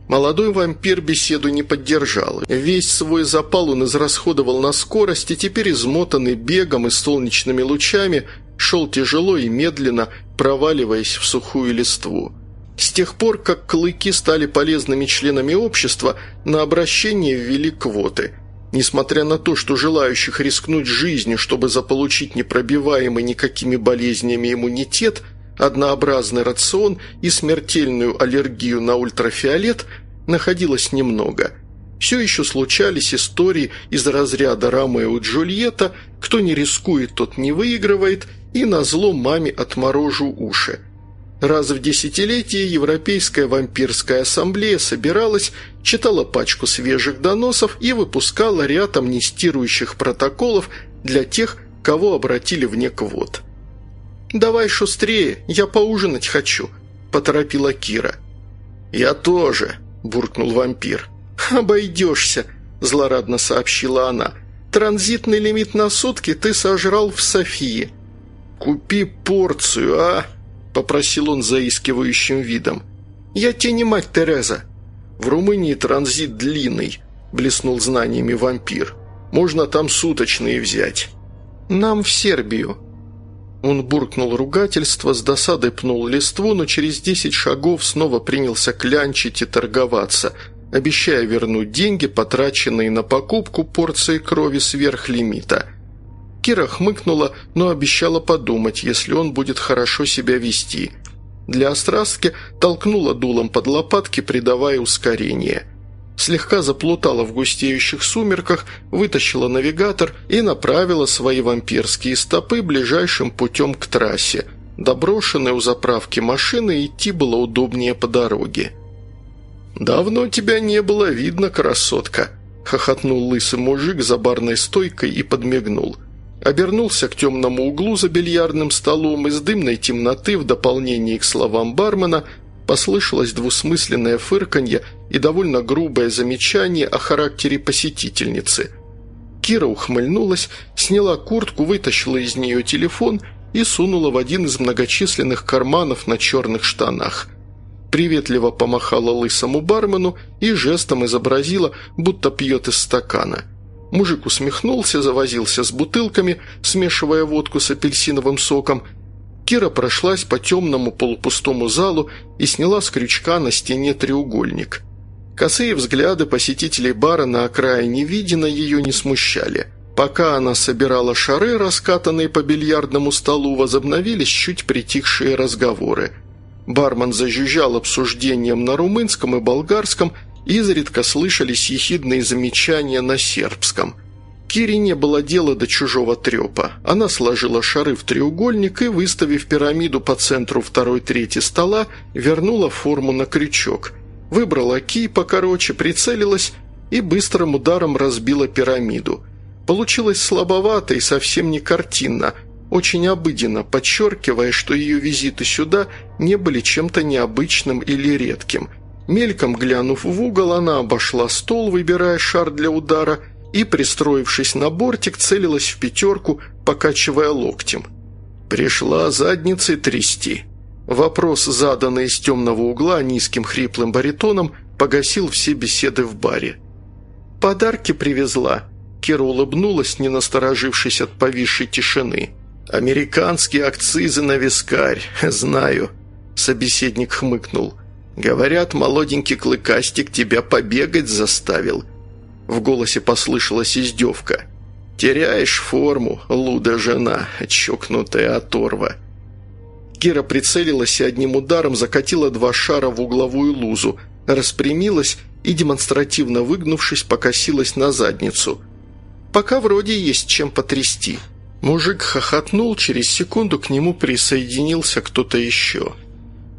Молодой вампир беседу не поддержал. Весь свой запал он израсходовал на скорость, и теперь измотанный бегом и солнечными лучами шел тяжело и медленно, проваливаясь в сухую листву. С тех пор, как клыки стали полезными членами общества, на обращение ввели квоты. Несмотря на то, что желающих рискнуть жизнью, чтобы заполучить непробиваемый никакими болезнями иммунитет – однообразный рацион и смертельную аллергию на ультрафиолет находилось немного. Все еще случались истории из разряда Ромео и Джульетта «Кто не рискует, тот не выигрывает» и «На зло маме отморожу уши». Раз в десятилетие Европейская вампирская ассамблея собиралась, читала пачку свежих доносов и выпускала ряд амнистирующих протоколов для тех, кого обратили вне квот. «Давай шустрее, я поужинать хочу», – поторопила Кира. «Я тоже», – буркнул вампир. «Обойдешься», – злорадно сообщила она. «Транзитный лимит на сутки ты сожрал в Софии». «Купи порцию, а?» – попросил он заискивающим видом. «Я тебе мать Тереза». «В Румынии транзит длинный», – блеснул знаниями вампир. «Можно там суточные взять». «Нам в Сербию». Он буркнул ругательство, с досадой пнул листву, но через десять шагов снова принялся клянчить и торговаться, обещая вернуть деньги, потраченные на покупку порции крови сверх лимита. Кира хмыкнула, но обещала подумать, если он будет хорошо себя вести. Для острастки толкнула дулом под лопатки, придавая ускорение – слегка заплутала в густеющих сумерках, вытащила навигатор и направила свои вампирские стопы ближайшим путем к трассе. Доброшенной у заправки машины идти было удобнее по дороге. «Давно тебя не было видно, красотка», – хохотнул лысый мужик за барной стойкой и подмигнул. Обернулся к темному углу за бильярдным столом из дымной темноты в дополнение к словам бармена – Послышалось двусмысленное фырканье и довольно грубое замечание о характере посетительницы. Кира ухмыльнулась, сняла куртку, вытащила из нее телефон и сунула в один из многочисленных карманов на черных штанах. Приветливо помахала лысому бармену и жестом изобразила, будто пьет из стакана. Мужик усмехнулся, завозился с бутылками, смешивая водку с апельсиновым соком – Кира прошлась по темному полупустому залу и сняла с крючка на стене треугольник. Косые взгляды посетителей бара на окраине видено ее не смущали. Пока она собирала шары, раскатанные по бильярдному столу, возобновились чуть притихшие разговоры. Бармен зажужжал обсуждением на румынском и болгарском, изредка слышались ехидные замечания на сербском – Кире не было дела до чужого трепа. Она сложила шары в треугольник и, выставив пирамиду по центру второй трети стола, вернула форму на крючок. Выбрала кий покороче, прицелилась и быстрым ударом разбила пирамиду. Получилось слабовато и совсем не картинно, очень обыденно, подчеркивая, что ее визиты сюда не были чем-то необычным или редким. Мельком глянув в угол, она обошла стол, выбирая шар для удара – и, пристроившись на бортик, целилась в пятерку, покачивая локтем. «Пришла задницей трясти». Вопрос, заданный из темного угла низким хриплым баритоном, погасил все беседы в баре. «Подарки привезла», – Кира улыбнулась, не насторожившись от повисшей тишины. «Американские акцизы на вискарь, *laughs* знаю», – собеседник хмыкнул. «Говорят, молоденький клыкастик тебя побегать заставил. В голосе послышалась издевка. «Теряешь форму, луда жена, чокнутая оторва». Кира прицелилась и одним ударом закатила два шара в угловую лузу, распрямилась и, демонстративно выгнувшись, покосилась на задницу. «Пока вроде есть чем потрясти». Мужик хохотнул, через секунду к нему присоединился кто-то еще.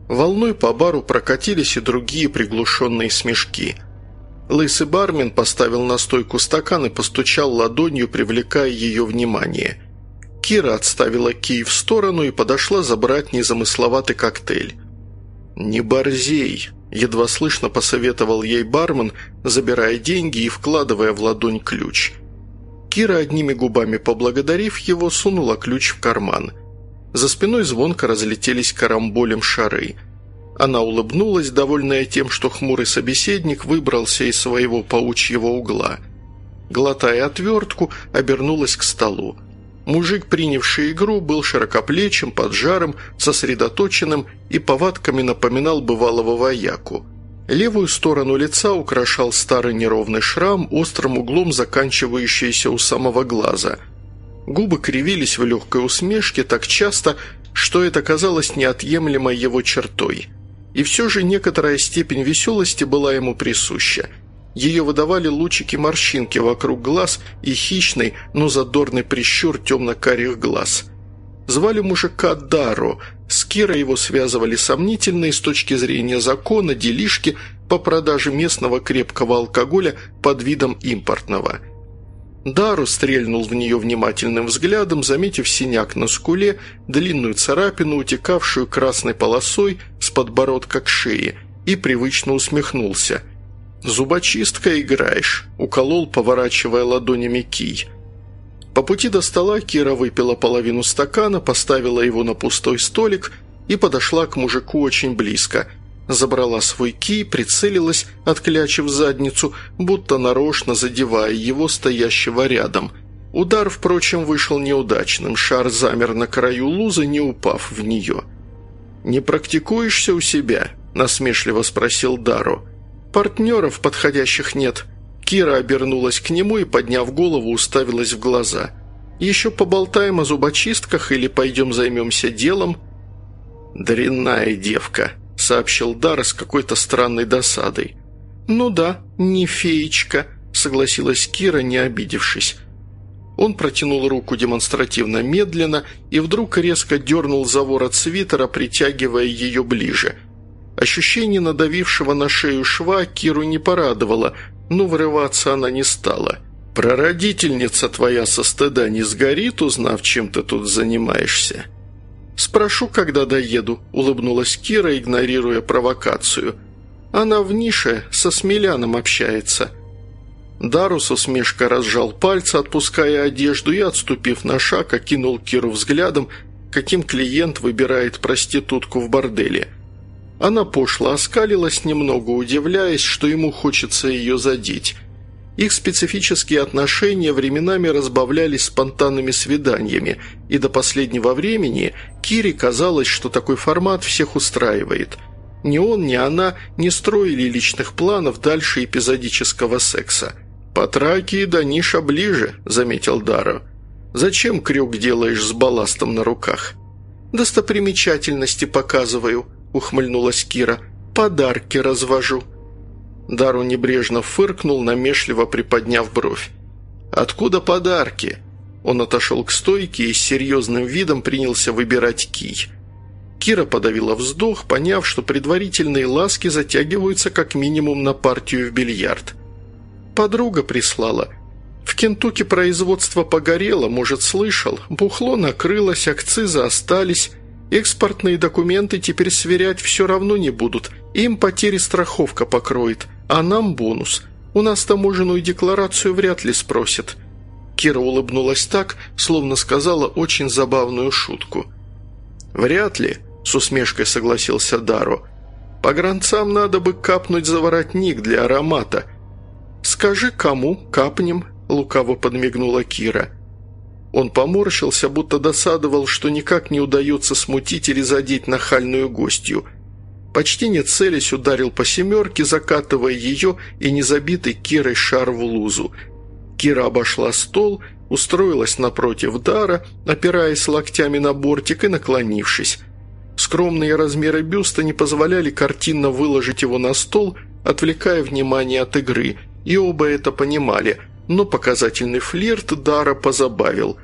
Волной по бару прокатились и другие приглушенные смешки – Лысый бармен поставил на стойку стакан и постучал ладонью, привлекая ее внимание. Кира отставила кий в сторону и подошла забрать незамысловатый коктейль. «Не борзей», – едва слышно посоветовал ей бармен, забирая деньги и вкладывая в ладонь ключ. Кира, одними губами поблагодарив его, сунула ключ в карман. За спиной звонко разлетелись карамболем шары – она улыбнулась, довольная тем, что хмурый собеседник выбрался из своего паучьего угла. Глотая отвертку, обернулась к столу. Мужик, принявший игру, был широкоплечим, поджарым, сосредоточенным и повадками напоминал бывалого вояку. Левую сторону лица украшал старый неровный шрам, острым углом заканчивающийся у самого глаза. Губы кривились в легкой усмешке так часто, что это казалось неотъемлемой его чертой – и все же некоторая степень веселости была ему присуща. Ее выдавали лучики морщинки вокруг глаз и хищный, но задорный прищур темно-карих глаз. Звали мужика Даро, с Кира его связывали сомнительные с точки зрения закона делишки по продаже местного крепкого алкоголя под видом импортного. Дару стрельнул в нее внимательным взглядом, заметив синяк на скуле, длинную царапину, утекавшую красной полосой с подбородка к шее, и привычно усмехнулся. «Зубочистка играешь», — уколол, поворачивая ладонями кий. По пути до стола Кира выпила половину стакана, поставила его на пустой столик и подошла к мужику очень близко — забрала свой кий, прицелилась, отклячив задницу, будто нарочно задевая его, стоящего рядом. Удар, впрочем, вышел неудачным, шар замер на краю лузы, не упав в нее. «Не практикуешься у себя?» – насмешливо спросил Дару. «Партнеров подходящих нет». Кира обернулась к нему и, подняв голову, уставилась в глаза. «Еще поболтаем о зубочистках или пойдем займемся делом?» «Дрянная девка», – сообщил Дара с какой-то странной досадой. «Ну да, не феечка», – согласилась Кира, не обидевшись. Он протянул руку демонстративно медленно и вдруг резко дернул за ворот свитера, притягивая ее ближе. Ощущение надавившего на шею шва Киру не порадовало, но вырываться она не стала. «Прародительница твоя со стыда не сгорит, узнав, чем ты тут занимаешься?» «Спрошу, когда доеду», – улыбнулась Кира, игнорируя провокацию. «Она в нише со Смеляном общается». Дарус усмешка разжал пальцы, отпуская одежду, и, отступив на шаг, окинул Киру взглядом, каким клиент выбирает проститутку в борделе. Она пошло оскалилась, немного удивляясь, что ему хочется ее задеть – их специфические отношения временами разбавлялись спонтанными свиданиями, и до последнего времени Кире казалось, что такой формат всех устраивает. Ни он, ни она не строили личных планов дальше эпизодического секса. «По траке и до ниша ближе», – заметил Даро. «Зачем крюк делаешь с балластом на руках?» «Достопримечательности показываю», – ухмыльнулась Кира. «Подарки развожу». Дару небрежно фыркнул, намешливо приподняв бровь. «Откуда подарки?» Он отошел к стойке и с серьезным видом принялся выбирать кий. Кира подавила вздох, поняв, что предварительные ласки затягиваются как минимум на партию в бильярд. Подруга прислала. В Кентукки производство погорело, может, слышал. Бухло накрылось, акцизы остались. Экспортные документы теперь сверять все равно не будут. Им потери страховка покроет. А нам бонус. У нас таможенную декларацию вряд ли спросят». Кира улыбнулась так, словно сказала очень забавную шутку. «Вряд ли», – с усмешкой согласился Даро. «Погранцам надо бы капнуть за воротник для аромата». «Скажи, кому капнем?» – лукаво подмигнула Кира. Он поморщился, будто досадовал, что никак не удается смутить или задеть нахальную гостью – Почти не целясь ударил по семерке, закатывая ее и незабитый Кирой шар в лузу. Кира обошла стол, устроилась напротив Дара, опираясь локтями на бортик и наклонившись. Скромные размеры бюста не позволяли картинно выложить его на стол, отвлекая внимание от игры, и оба это понимали, но показательный флирт Дара позабавил.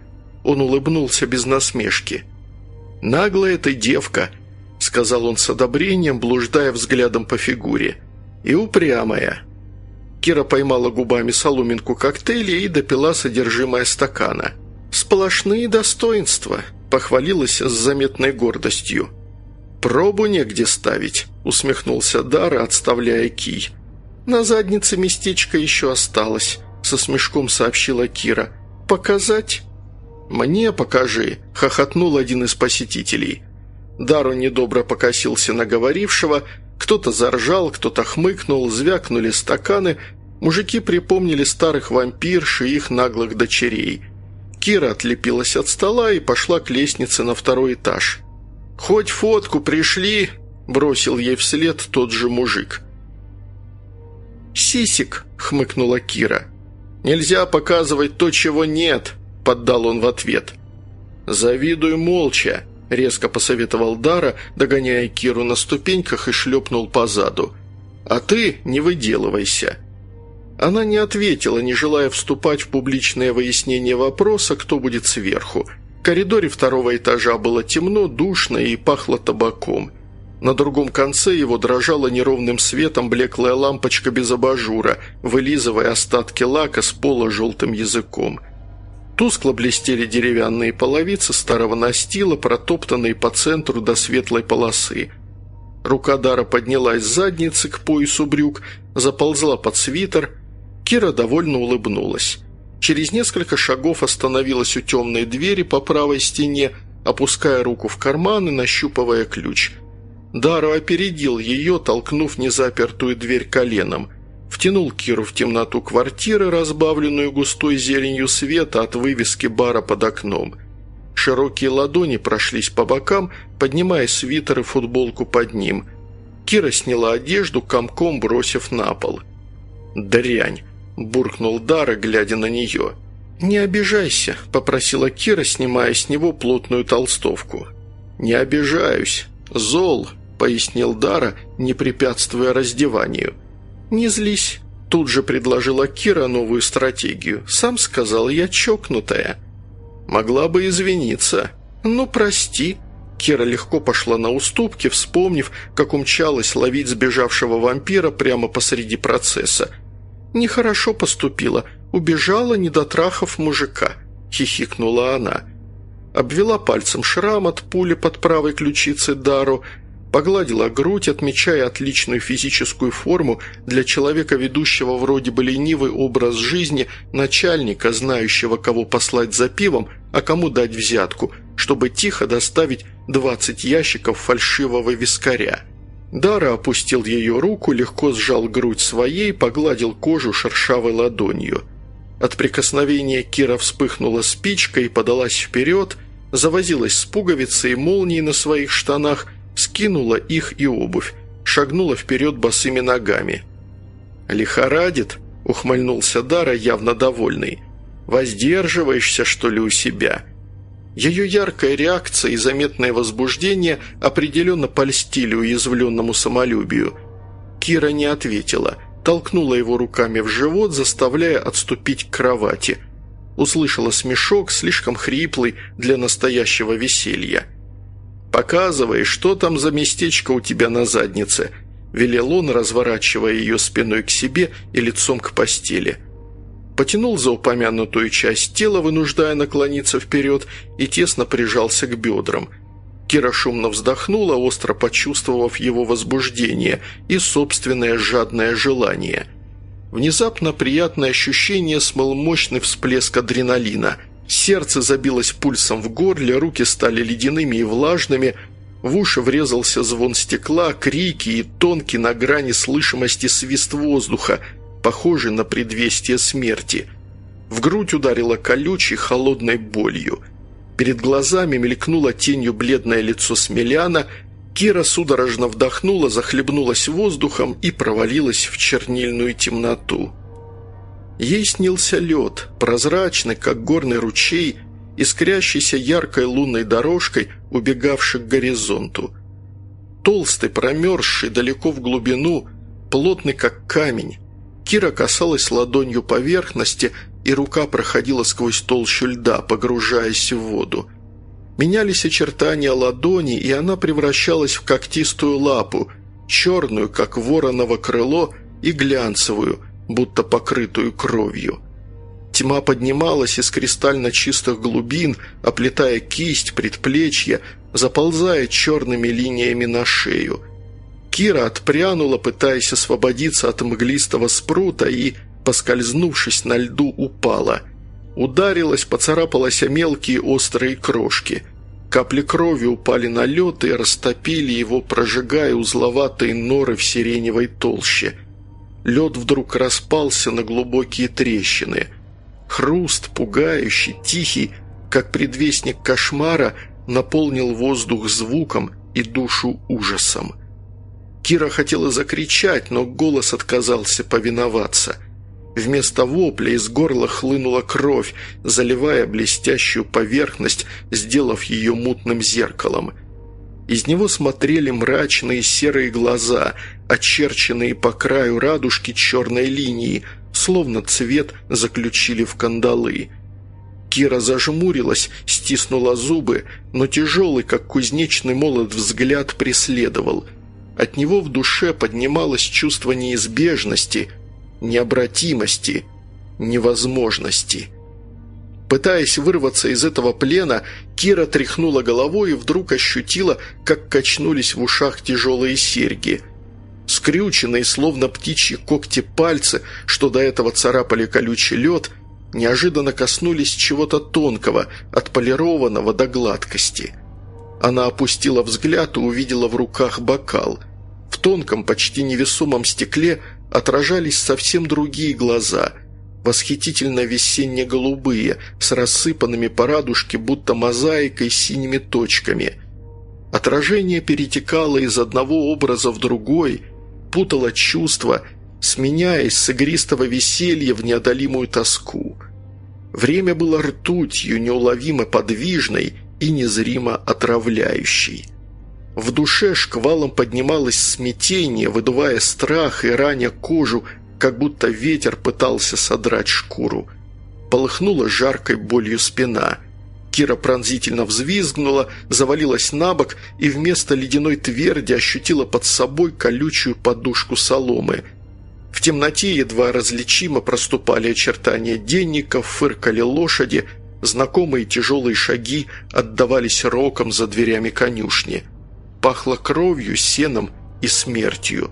Он улыбнулся без насмешки. «Наглая ты девка», – сказал он с одобрением, блуждая взглядом по фигуре. «И упрямая». Кира поймала губами соломинку коктейля и допила содержимое стакана. «Сплошные достоинства», – похвалилась с заметной гордостью. «Пробу негде ставить», – усмехнулся Дара, отставляя кий. «На заднице местечко еще осталось», – со смешком сообщила Кира. «Показать?» «Мне покажи», – хохотнул один из посетителей. Дару недобро покосился на говорившего, кто-то заржал, кто-то хмыкнул, звякнули стаканы, мужики припомнили старых вампирш и их наглых дочерей. Кира отлепилась от стола и пошла к лестнице на второй этаж. «Хоть фотку пришли!» – бросил ей вслед тот же мужик. «Сисик!» – хмыкнула Кира. «Нельзя показывать то, чего нет!» – поддал он в ответ. «Завидуй молча!» резко посоветовал Дара, догоняя Киру на ступеньках и шлепнул по заду. «А ты не выделывайся». Она не ответила, не желая вступать в публичное выяснение вопроса, кто будет сверху. коридоре второго этажа было темно, душно и пахло табаком. На другом конце его дрожала неровным светом блеклая лампочка без абажура, вылизывая остатки лака с пола желтым языком. Тускло блестели деревянные половицы старого настила, протоптанные по центру до светлой полосы. Рука Дара поднялась с задницы к поясу брюк, заползла под свитер. Кира довольно улыбнулась. Через несколько шагов остановилась у темной двери по правой стене, опуская руку в карман и нащупывая ключ. Дару опередил ее, толкнув незапертую дверь коленом. Втянул Киру в темноту квартиры, разбавленную густой зеленью света от вывески бара под окном. Широкие ладони прошлись по бокам, поднимая свитер и футболку под ним. Кира сняла одежду, комком бросив на пол. «Дрянь!» – буркнул Дара, глядя на нее. «Не обижайся», – попросила Кира, снимая с него плотную толстовку. «Не обижаюсь. Зол», – пояснил Дара, не препятствуя раздеванию. «Не злись», – тут же предложила Кира новую стратегию. «Сам сказал, я чокнутая». «Могла бы извиниться». «Ну, прости», Кира легко пошла на уступки, вспомнив, как умчалась ловить сбежавшего вампира прямо посреди процесса – «Нехорошо поступила. Убежала, не дотрахав мужика», – хихикнула она. Обвела пальцем шрам от пули под правой ключицей Дару, погладила грудь, отмечая отличную физическую форму для человека, ведущего вроде бы ленивый образ жизни, начальника, знающего, кого послать за пивом, а кому дать взятку, чтобы тихо доставить 20 ящиков фальшивого вискаря. Дара опустил ее руку, легко сжал грудь своей, погладил кожу шершавой ладонью. От прикосновения Кира вспыхнула спичка и подалась вперед, завозилась с пуговицей и молнией на своих штанах, скинула их и обувь, шагнула вперед босыми ногами. «Лихорадит?» – ухмыльнулся Дара, явно довольный. «Воздерживаешься, что ли, у себя?» Ее яркая реакция и заметное возбуждение определенно польстили уязвленному самолюбию. Кира не ответила, толкнула его руками в живот, заставляя отступить к кровати. Услышала смешок, слишком хриплый для настоящего веселья. «Показывай, что там за местечко у тебя на заднице», – велел он, разворачивая ее спиной к себе и лицом к постели – потянул за упомянутую часть тела, вынуждая наклониться вперед, и тесно прижался к бедрам. Кира шумно вздохнула, остро почувствовав его возбуждение и собственное жадное желание. Внезапно приятное ощущение смыл мощный всплеск адреналина. Сердце забилось пульсом в горле, руки стали ледяными и влажными, в уши врезался звон стекла, крики и тонкий на грани слышимости свист воздуха – похожий на предвестие смерти. В грудь ударило колючей, холодной болью. Перед глазами мелькнуло тенью бледное лицо Смеляна, Кира судорожно вдохнула, захлебнулась воздухом и провалилась в чернильную темноту. Ей снился лед, прозрачный, как горный ручей, искрящийся яркой лунной дорожкой, убегавший к горизонту. Толстый, промерзший далеко в глубину, плотный, как камень, Кира касалась ладонью поверхности, и рука проходила сквозь толщу льда, погружаясь в воду. Менялись очертания ладони, и она превращалась в когтистую лапу, черную, как вороново крыло, и глянцевую, будто покрытую кровью. Тьма поднималась из кристально чистых глубин, оплетая кисть, предплечья, заползая черными линиями на шею – Кира отпрянула, пытаясь освободиться от мглистого спрута и, поскользнувшись на льду, упала. Ударилась, поцарапалась о мелкие острые крошки. Капли крови упали на лед и растопили его, прожигая узловатые норы в сиреневой толще. Лед вдруг распался на глубокие трещины. Хруст, пугающий, тихий, как предвестник кошмара, наполнил воздух звуком и душу ужасом. Кира хотела закричать, но голос отказался повиноваться. Вместо вопля из горла хлынула кровь, заливая блестящую поверхность, сделав ее мутным зеркалом. Из него смотрели мрачные серые глаза, очерченные по краю радужки черной линии, словно цвет заключили в кандалы. Кира зажмурилась, стиснула зубы, но тяжелый, как кузнечный молот, взгляд преследовал. От него в душе поднималось чувство неизбежности, необратимости, невозможности. Пытаясь вырваться из этого плена, Кира тряхнула головой и вдруг ощутила, как качнулись в ушах тяжелые серьги. Скрюченные, словно птичьи когти пальцы, что до этого царапали колючий лед, неожиданно коснулись чего-то тонкого, отполированного до гладкости. Она опустила взгляд и увидела в руках бокал. В тонком, почти невесомом стекле отражались совсем другие глаза – восхитительно весенне-голубые, с рассыпанными по радужке, будто мозаикой, синими точками. Отражение перетекало из одного образа в другой, путало чувства, сменяясь с игристого веселья в неодолимую тоску. Время было ртутью, неуловимо подвижной и незримо отравляющей. В душе шквалом поднималось смятение, выдувая страх и раня кожу как будто ветер пытался содрать шкуру. Полыхнула жаркой болью спина. Кира пронзительно взвизгнула, завалилась на бок и вместо ледяной тверди ощутила под собой колючую подушку соломы. В темноте едва различимо проступали очертания денников, фыркали лошади, знакомые тяжелые шаги отдавались роком за дверями конюшни. Пахло кровью, сеном и смертью.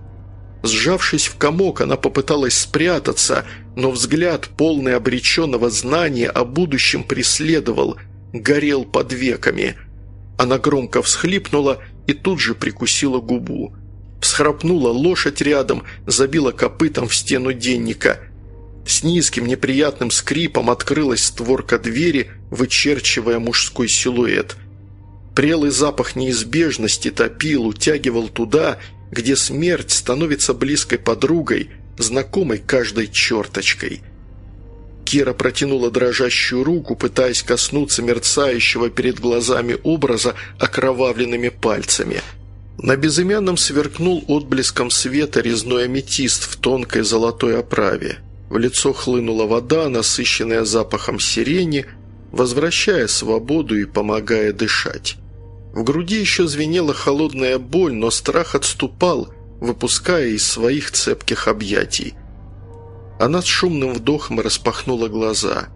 Сжавшись в комок, она попыталась спрятаться, но взгляд, полный обреченного знания о будущем, преследовал, горел под веками. Она громко всхлипнула и тут же прикусила губу. Всхрапнула лошадь рядом, забила копытом в стену денника. С низким неприятным скрипом открылась створка двери, вычерчивая мужской силуэт. Прелый запах неизбежности топил, утягивал туда – где смерть становится близкой подругой, знакомой каждой черточкой. Кира протянула дрожащую руку, пытаясь коснуться мерцающего перед глазами образа окровавленными пальцами. На безымянном сверкнул отблеском света резной аметист в тонкой золотой оправе. В лицо хлынула вода, насыщенная запахом сирени, возвращая свободу и помогая дышать. В груди еще звенела холодная боль, но страх отступал, выпуская из своих цепких объятий. Она с шумным вдохом распахнула глаза.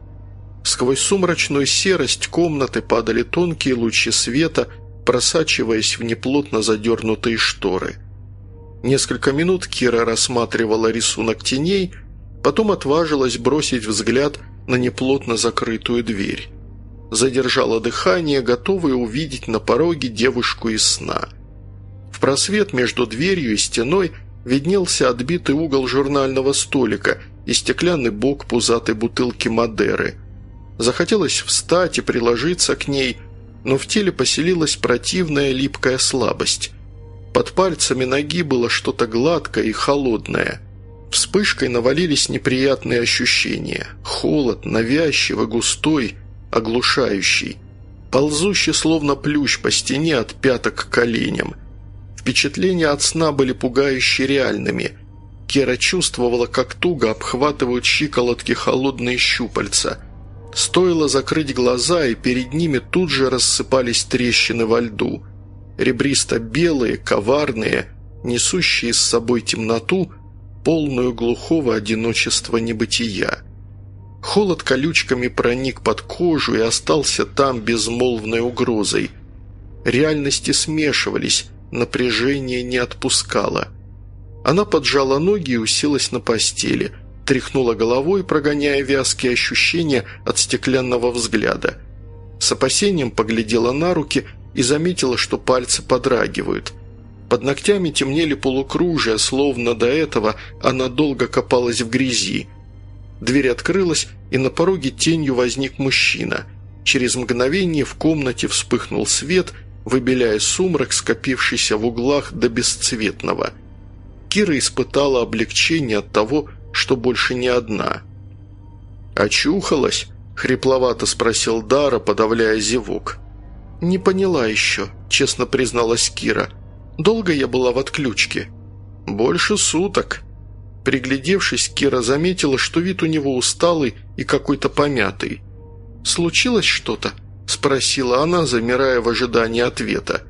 Сквозь сумрачную серость комнаты падали тонкие лучи света, просачиваясь в неплотно задернутые шторы. Несколько минут Кира рассматривала рисунок теней, потом отважилась бросить взгляд на неплотно закрытую дверь задержала дыхание, готовая увидеть на пороге девушку из сна. В просвет между дверью и стеной виднелся отбитый угол журнального столика и стеклянный бок пузатой бутылки Мадеры. Захотелось встать и приложиться к ней, но в теле поселилась противная липкая слабость. Под пальцами ноги было что-то гладкое и холодное. Вспышкой навалились неприятные ощущения. Холод, навязчивый, густой – оглушающий, ползущий словно плющ по стене от пяток к коленям. Впечатления от сна были пугающе реальными. Кера чувствовала, как туго обхватывают щиколотки холодные щупальца. Стоило закрыть глаза, и перед ними тут же рассыпались трещины во льду. Ребристо-белые, коварные, несущие с собой темноту, полную глухого одиночества небытия. Холод колючками проник под кожу и остался там безмолвной угрозой. Реальности смешивались, напряжение не отпускало. Она поджала ноги и уселась на постели, тряхнула головой, прогоняя вязкие ощущения от стеклянного взгляда. С опасением поглядела на руки и заметила, что пальцы подрагивают. Под ногтями темнели полукружия, словно до этого она долго копалась в грязи – Дверь открылась, и на пороге тенью возник мужчина. Через мгновение в комнате вспыхнул свет, выбеляя сумрак, скопившийся в углах до бесцветного. Кира испытала облегчение от того, что больше не одна. «Очухалась?» – хрипловато спросил Дара, подавляя зевок. «Не поняла еще», – честно призналась Кира. «Долго я была в отключке?» «Больше суток», Приглядевшись, Кира заметила, что вид у него усталый и какой-то помятый. случилось что-то?» – спросила она, замирая в ожидании ответа.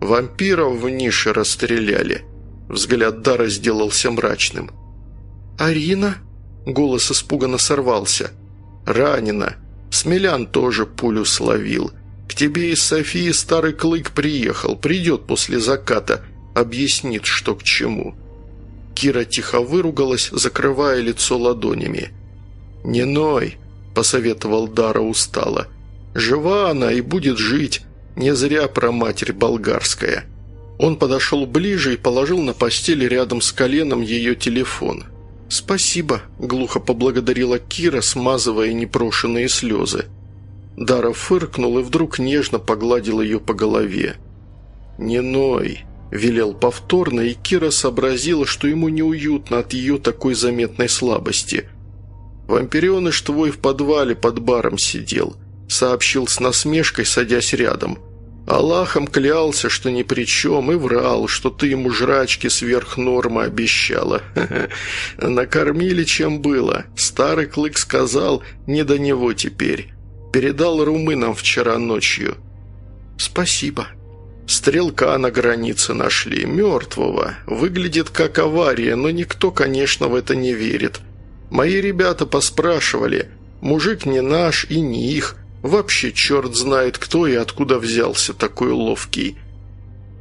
«Вампиров в нише расстреляли». Взгляд Дара сделался мрачным. «Арина?» – голос испуганно сорвался. «Ранена. Смелян тоже пулю словил. К тебе из Софии старый клык приехал, придет после заката, объяснит, что к чему». Кира тихо выругалась, закрывая лицо ладонями. «Не ной», – посоветовал Дара устало. «Жива она и будет жить. Не зря про матерь болгарская». Он подошел ближе и положил на постели рядом с коленом ее телефон. «Спасибо», – глухо поблагодарила Кира, смазывая непрошенные слезы. Дара фыркнул и вдруг нежно погладил ее по голове. «Не ной», – велел повторно, и Кира сообразила, что ему неуютно от ее такой заметной слабости. «Вампиреныш твой в подвале под баром сидел», – сообщил с насмешкой, садясь рядом – Аллахом клялся, что ни при чем, и врал, что ты ему жрачки сверх нормы обещала. *laughs* Накормили, чем было. Старый клык сказал, не до него теперь. Передал румынам вчера ночью. Спасибо. Стрелка на границе нашли, мертвого. Выглядит как авария, но никто, конечно, в это не верит. Мои ребята поспрашивали. Мужик не наш и не их. Вообще черт знает кто и откуда взялся такой ловкий.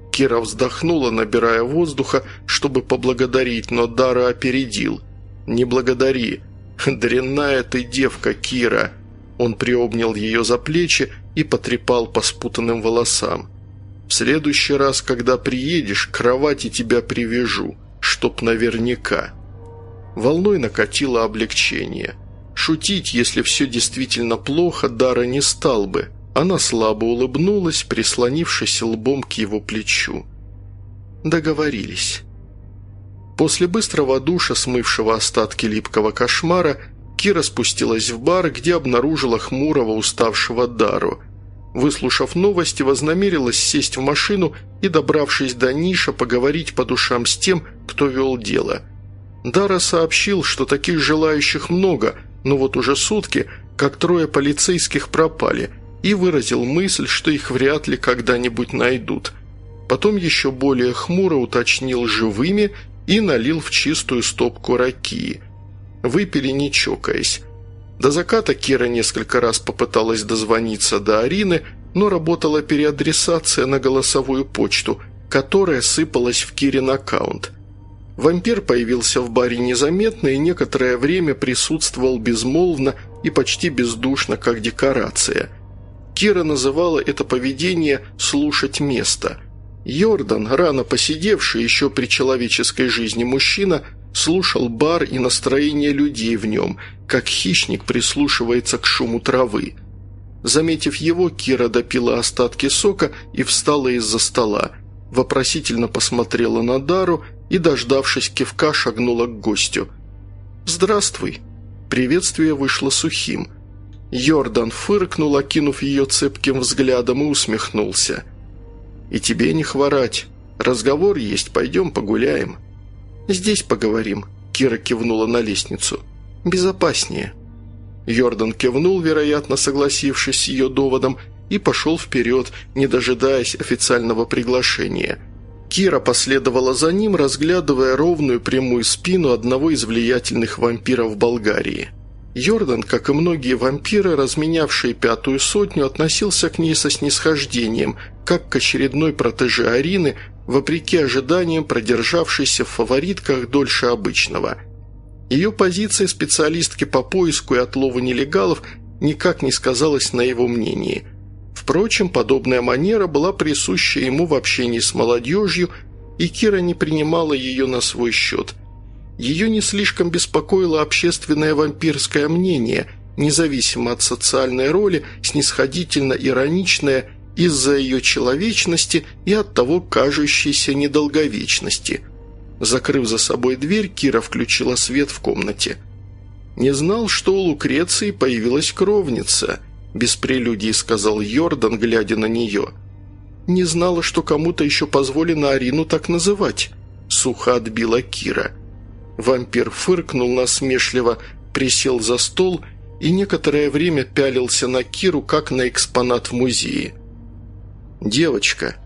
Кира вздохнула, набирая воздуха, чтобы поблагодарить, но Дара опередил. «Не благодари. Дрянная ты девка, Кира!» Он приобнял ее за плечи и потрепал по спутанным волосам. «В следующий раз, когда приедешь, к кровати тебя привяжу, чтоб наверняка». Волной накатило облегчение – Шутить, если все действительно плохо, Дара не стал бы. Она слабо улыбнулась, прислонившись лбом к его плечу. Договорились. После быстрого душа, смывшего остатки липкого кошмара, Кира спустилась в бар, где обнаружила хмурого, уставшего Дару. Выслушав новости, вознамерилась сесть в машину и, добравшись до Ниша, поговорить по душам с тем, кто вел дело. Дара сообщил, что таких желающих много – но вот уже сутки, как трое полицейских пропали, и выразил мысль, что их вряд ли когда-нибудь найдут. Потом еще более хмуро уточнил живыми и налил в чистую стопку ракии. Выпили не чокаясь. До заката Кира несколько раз попыталась дозвониться до Арины, но работала переадресация на голосовую почту, которая сыпалась в Кирин аккаунт – Вампир появился в баре незаметно и некоторое время присутствовал безмолвно и почти бездушно, как декорация. Кира называла это поведение «слушать место». Йордан, рано посидевший еще при человеческой жизни мужчина, слушал бар и настроение людей в нем, как хищник прислушивается к шуму травы. Заметив его, Кира допила остатки сока и встала из-за стола. Вопросительно посмотрела на Дару и, дождавшись кивка, шагнула к гостю. «Здравствуй!» Приветствие вышло сухим. Йордан фыркнул, окинув ее цепким взглядом и усмехнулся. «И тебе не хворать. Разговор есть, пойдем погуляем». «Здесь поговорим», – Кира кивнула на лестницу. «Безопаснее». Йордан кивнул, вероятно, согласившись с ее доводом, и пошел вперед, не дожидаясь официального приглашения – Кира последовала за ним, разглядывая ровную прямую спину одного из влиятельных вампиров Болгарии. Йордан, как и многие вампиры, разменявшие пятую сотню, относился к ней со снисхождением, как к очередной протеже Арины, вопреки ожиданиям продержавшейся в фаворитках дольше обычного. Ее позиция специалистки по поиску и отлову нелегалов никак не сказалась на его мнении – Впрочем, подобная манера была присуща ему в общении с молодежью, и Кира не принимала ее на свой счет. Ее не слишком беспокоило общественное вампирское мнение, независимо от социальной роли, снисходительно-ироничное из-за ее человечности и от того кажущейся недолговечности. Закрыв за собой дверь, Кира включила свет в комнате. Не знал, что у Лукреции появилась кровница – без прелюдии сказал Йордан, глядя на нее. «Не знала, что кому-то еще позволено Арину так называть», – сухо отбила Кира. Вампир фыркнул насмешливо, присел за стол и некоторое время пялился на Киру, как на экспонат в музее. «Девочка,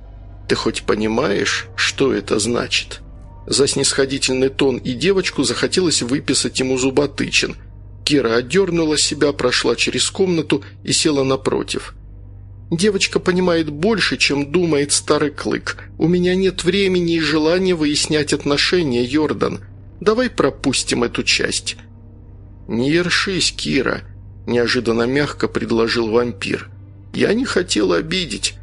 ты хоть понимаешь, что это значит?» За снисходительный тон и девочку захотелось выписать ему зуботычин. Кира отдернула себя, прошла через комнату и села напротив. «Девочка понимает больше, чем думает старый клык. У меня нет времени и желания выяснять отношения, Йордан. Давай пропустим эту часть». «Не ершись, Кира», – неожиданно мягко предложил вампир. «Я не хотел обидеть.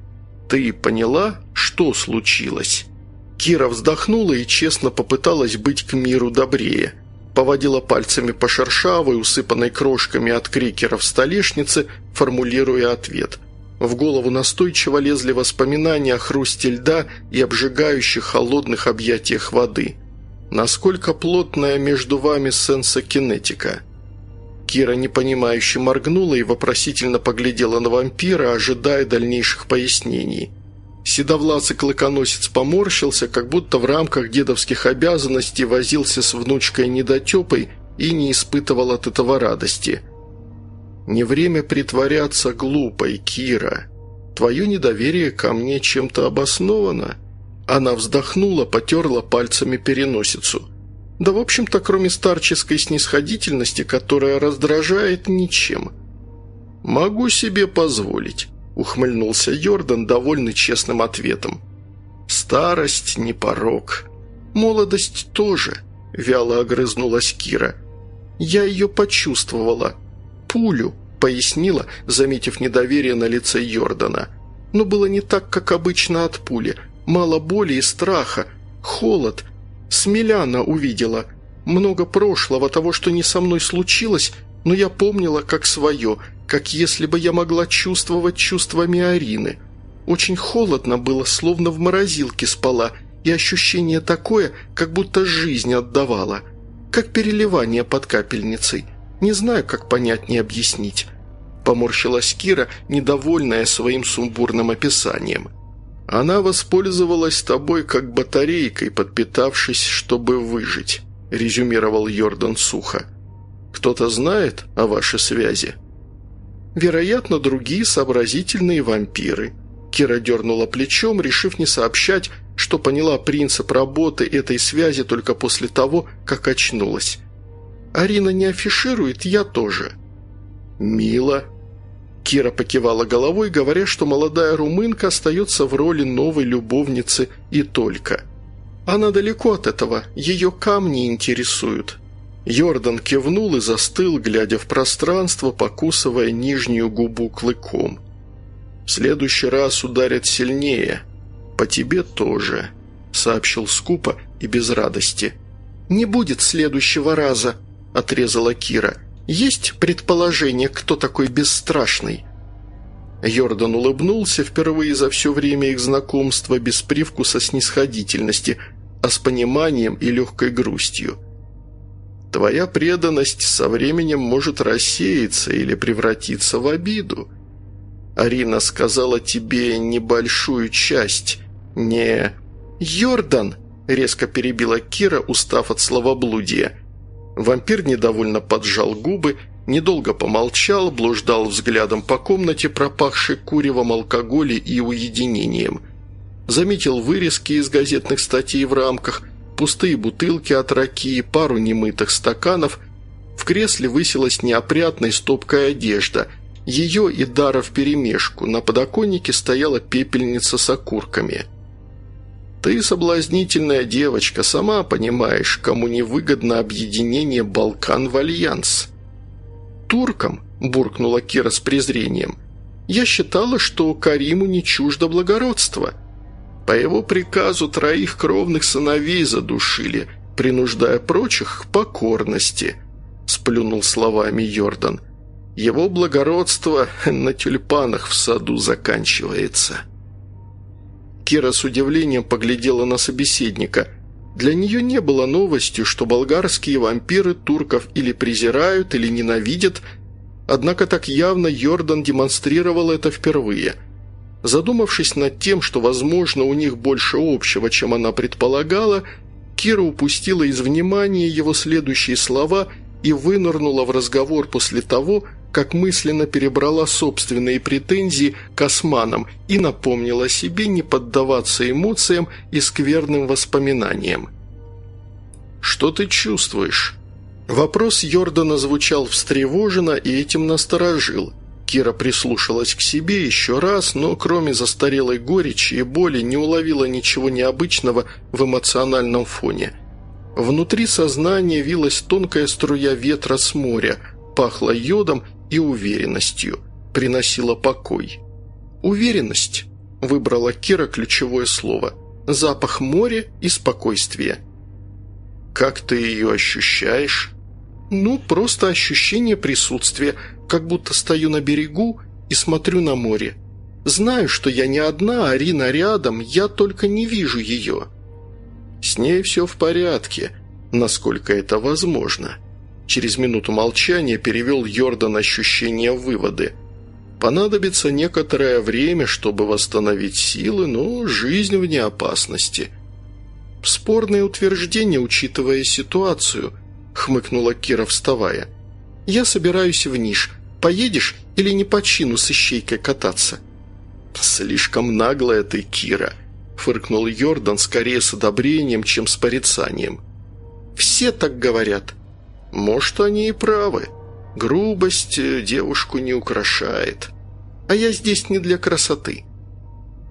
Ты поняла, что случилось?» Кира вздохнула и честно попыталась быть к миру добрее. Поводила пальцами по шершавой, усыпанной крошками от крикеров столешнице, формулируя ответ. В голову настойчиво лезли воспоминания о хрусте льда и обжигающих холодных объятиях воды. «Насколько плотная между вами сенсокинетика?» Кира непонимающе моргнула и вопросительно поглядела на вампира, ожидая дальнейших пояснений – Седовласый клыконосец поморщился, как будто в рамках дедовских обязанностей возился с внучкой недотепой и не испытывал от этого радости. «Не время притворяться глупой, Кира. Твое недоверие ко мне чем-то обосновано». Она вздохнула, потерла пальцами переносицу. «Да, в общем-то, кроме старческой снисходительности, которая раздражает, ничем. Могу себе позволить». – ухмыльнулся Йордан, довольный честным ответом. «Старость не порог. Молодость тоже», – вяло огрызнулась Кира. «Я ее почувствовала. Пулю», – пояснила, заметив недоверие на лице Йордана. «Но было не так, как обычно от пули. Мало боли и страха. Холод. Смеляна увидела. Много прошлого, того, что не со мной случилось, но я помнила как свое – как если бы я могла чувствовать чувствами Арины. Очень холодно было, словно в морозилке спала, и ощущение такое, как будто жизнь отдавала. Как переливание под капельницей. Не знаю, как понятнее объяснить. Поморщилась Кира, недовольная своим сумбурным описанием. «Она воспользовалась тобой как батарейкой, подпитавшись, чтобы выжить», – резюмировал Йордан сухо. «Кто-то знает о вашей связи?» Вероятно, другие сообразительные вампиры. Кира дернула плечом, решив не сообщать, что поняла принцип работы этой связи только после того, как очнулась. «Арина не афиширует, я тоже». «Мило». Кира покивала головой, говоря, что молодая румынка остается в роли новой любовницы и только. Она далеко от этого, ее камни интересуют. Йордан кивнул и застыл, глядя в пространство, покусывая нижнюю губу клыком. «В следующий раз ударят сильнее. По тебе тоже», — сообщил скупо и без радости. «Не будет следующего раза», — отрезала Кира. «Есть предположение, кто такой бесстрашный?» Йордан улыбнулся впервые за все время их знакомства без привкуса снисходительности, а с пониманием и легкой грустью. Твоя преданность со временем может рассеяться или превратиться в обиду. Арина сказала тебе небольшую часть, не... «Йордан!» – резко перебила Кира, устав от словоблудия. Вампир недовольно поджал губы, недолго помолчал, блуждал взглядом по комнате, пропахшей куревом, алкоголем и уединением. Заметил вырезки из газетных статей в рамках – пустые бутылки от раки, пару немытых стаканов. В кресле высилась неопрятная стопкая одежда. Ее и Дара вперемешку. На подоконнике стояла пепельница с окурками. «Ты соблазнительная девочка, сама понимаешь, кому невыгодно объединение Балкан в альянс». «Туркам», – буркнула Кира с презрением. «Я считала, что Кариму не чуждо благородство». По его приказу троих кровных сыновей задушили, принуждая прочих к покорности», – сплюнул словами Йордан. «Его благородство на тюльпанах в саду заканчивается». Кира с удивлением поглядела на собеседника. Для нее не было новостью, что болгарские вампиры турков или презирают, или ненавидят, однако так явно Йордан демонстрировал это впервые – Задумавшись над тем, что, возможно, у них больше общего, чем она предполагала, Кира упустила из внимания его следующие слова и вынырнула в разговор после того, как мысленно перебрала собственные претензии к османам и напомнила себе не поддаваться эмоциям и скверным воспоминаниям. «Что ты чувствуешь?» Вопрос Йордана звучал встревоженно и этим насторожил. Кира прислушалась к себе еще раз, но кроме застарелой горечи и боли не уловила ничего необычного в эмоциональном фоне. Внутри сознания вилась тонкая струя ветра с моря, пахла йодом и уверенностью, приносила покой. «Уверенность», – выбрала Кира ключевое слово, – «запах моря и спокойствия». «Как ты ее ощущаешь?» «Ну, просто ощущение присутствия, как будто стою на берегу и смотрю на море. Знаю, что я не одна, а Рина рядом, я только не вижу ее». «С ней все в порядке, насколько это возможно». Через минуту молчания перевел Йордан ощущения в выводы. «Понадобится некоторое время, чтобы восстановить силы, но жизнь вне опасности». «Спорное утверждение, учитывая ситуацию», – хмыкнула Кира, вставая. «Я собираюсь в Ниш. Поедешь или не по чину с ищейкой кататься?» «Слишком наглая ты, Кира», – фыркнул Йордан скорее с одобрением, чем с порицанием. «Все так говорят», может, они и правы. Грубость э, девушку не украшает. А я здесь не для красоты».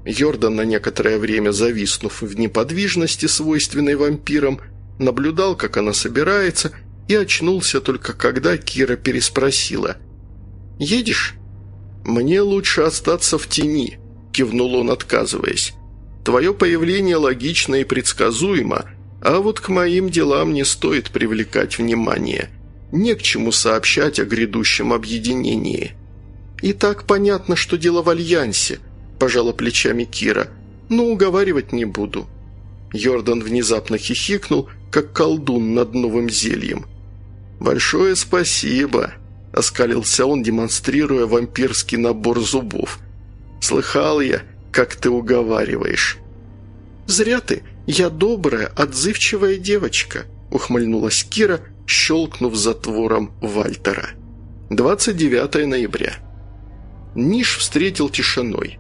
Йордан, на некоторое время зависнув в неподвижности, свойственной вампирам, наблюдал, как она собирается, и очнулся только когда Кира переспросила. «Едешь?» «Мне лучше остаться в тени», – кивнул он, отказываясь. «Твое появление логично и предсказуемо, а вот к моим делам не стоит привлекать внимание. Не к чему сообщать о грядущем объединении. «И так понятно, что дело в альянсе», – пожала плечами Кира. «Но уговаривать не буду». Йордан внезапно хихикнул, как колдун над новым зельем. «Большое спасибо», – оскалился он, демонстрируя вампирский набор зубов. «Слыхал я, как ты уговариваешь». «Зря ты. Я добрая, отзывчивая девочка», – ухмыльнулась Кира, щелкнув затвором Вальтера. 29 ноября. Ниш встретил тишиной.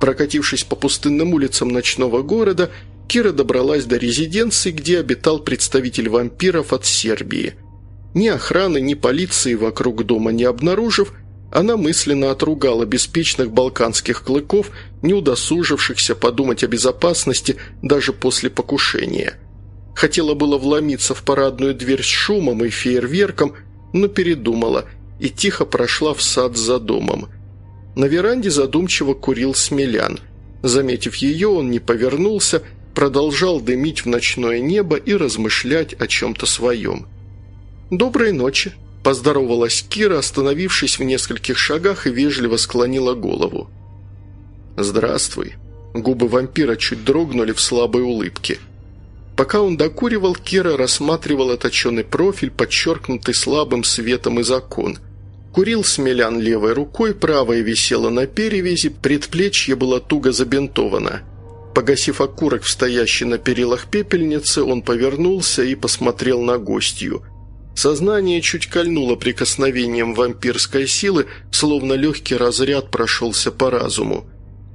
Прокатившись по пустынным улицам ночного города, Кира добралась до резиденции, где обитал представитель вампиров от Сербии. Ни охраны, ни полиции вокруг дома не обнаружив, она мысленно отругала беспечных балканских клыков, не удосужившихся подумать о безопасности даже после покушения. Хотела было вломиться в парадную дверь с шумом и фейерверком, но передумала и тихо прошла в сад за домом. На веранде задумчиво курил Смелян. Заметив ее, он не повернулся, продолжал дымить в ночное небо и размышлять о чем-то своем. «Доброй ночи», Поздоровалась Кира, остановившись в нескольких шагах и вежливо склонила голову. «Здравствуй». Губы вампира чуть дрогнули в слабой улыбке. Пока он докуривал, Кира рассматривала точеный профиль, подчеркнутый слабым светом из окон. Курил Смелян левой рукой, правая висела на перевязи, предплечье было туго забинтовано. Погасив окурок в стоящей на перилах пепельнице, он повернулся и посмотрел на гостью. Сознание чуть кольнуло прикосновением вампирской силы, словно легкий разряд прошелся по разуму.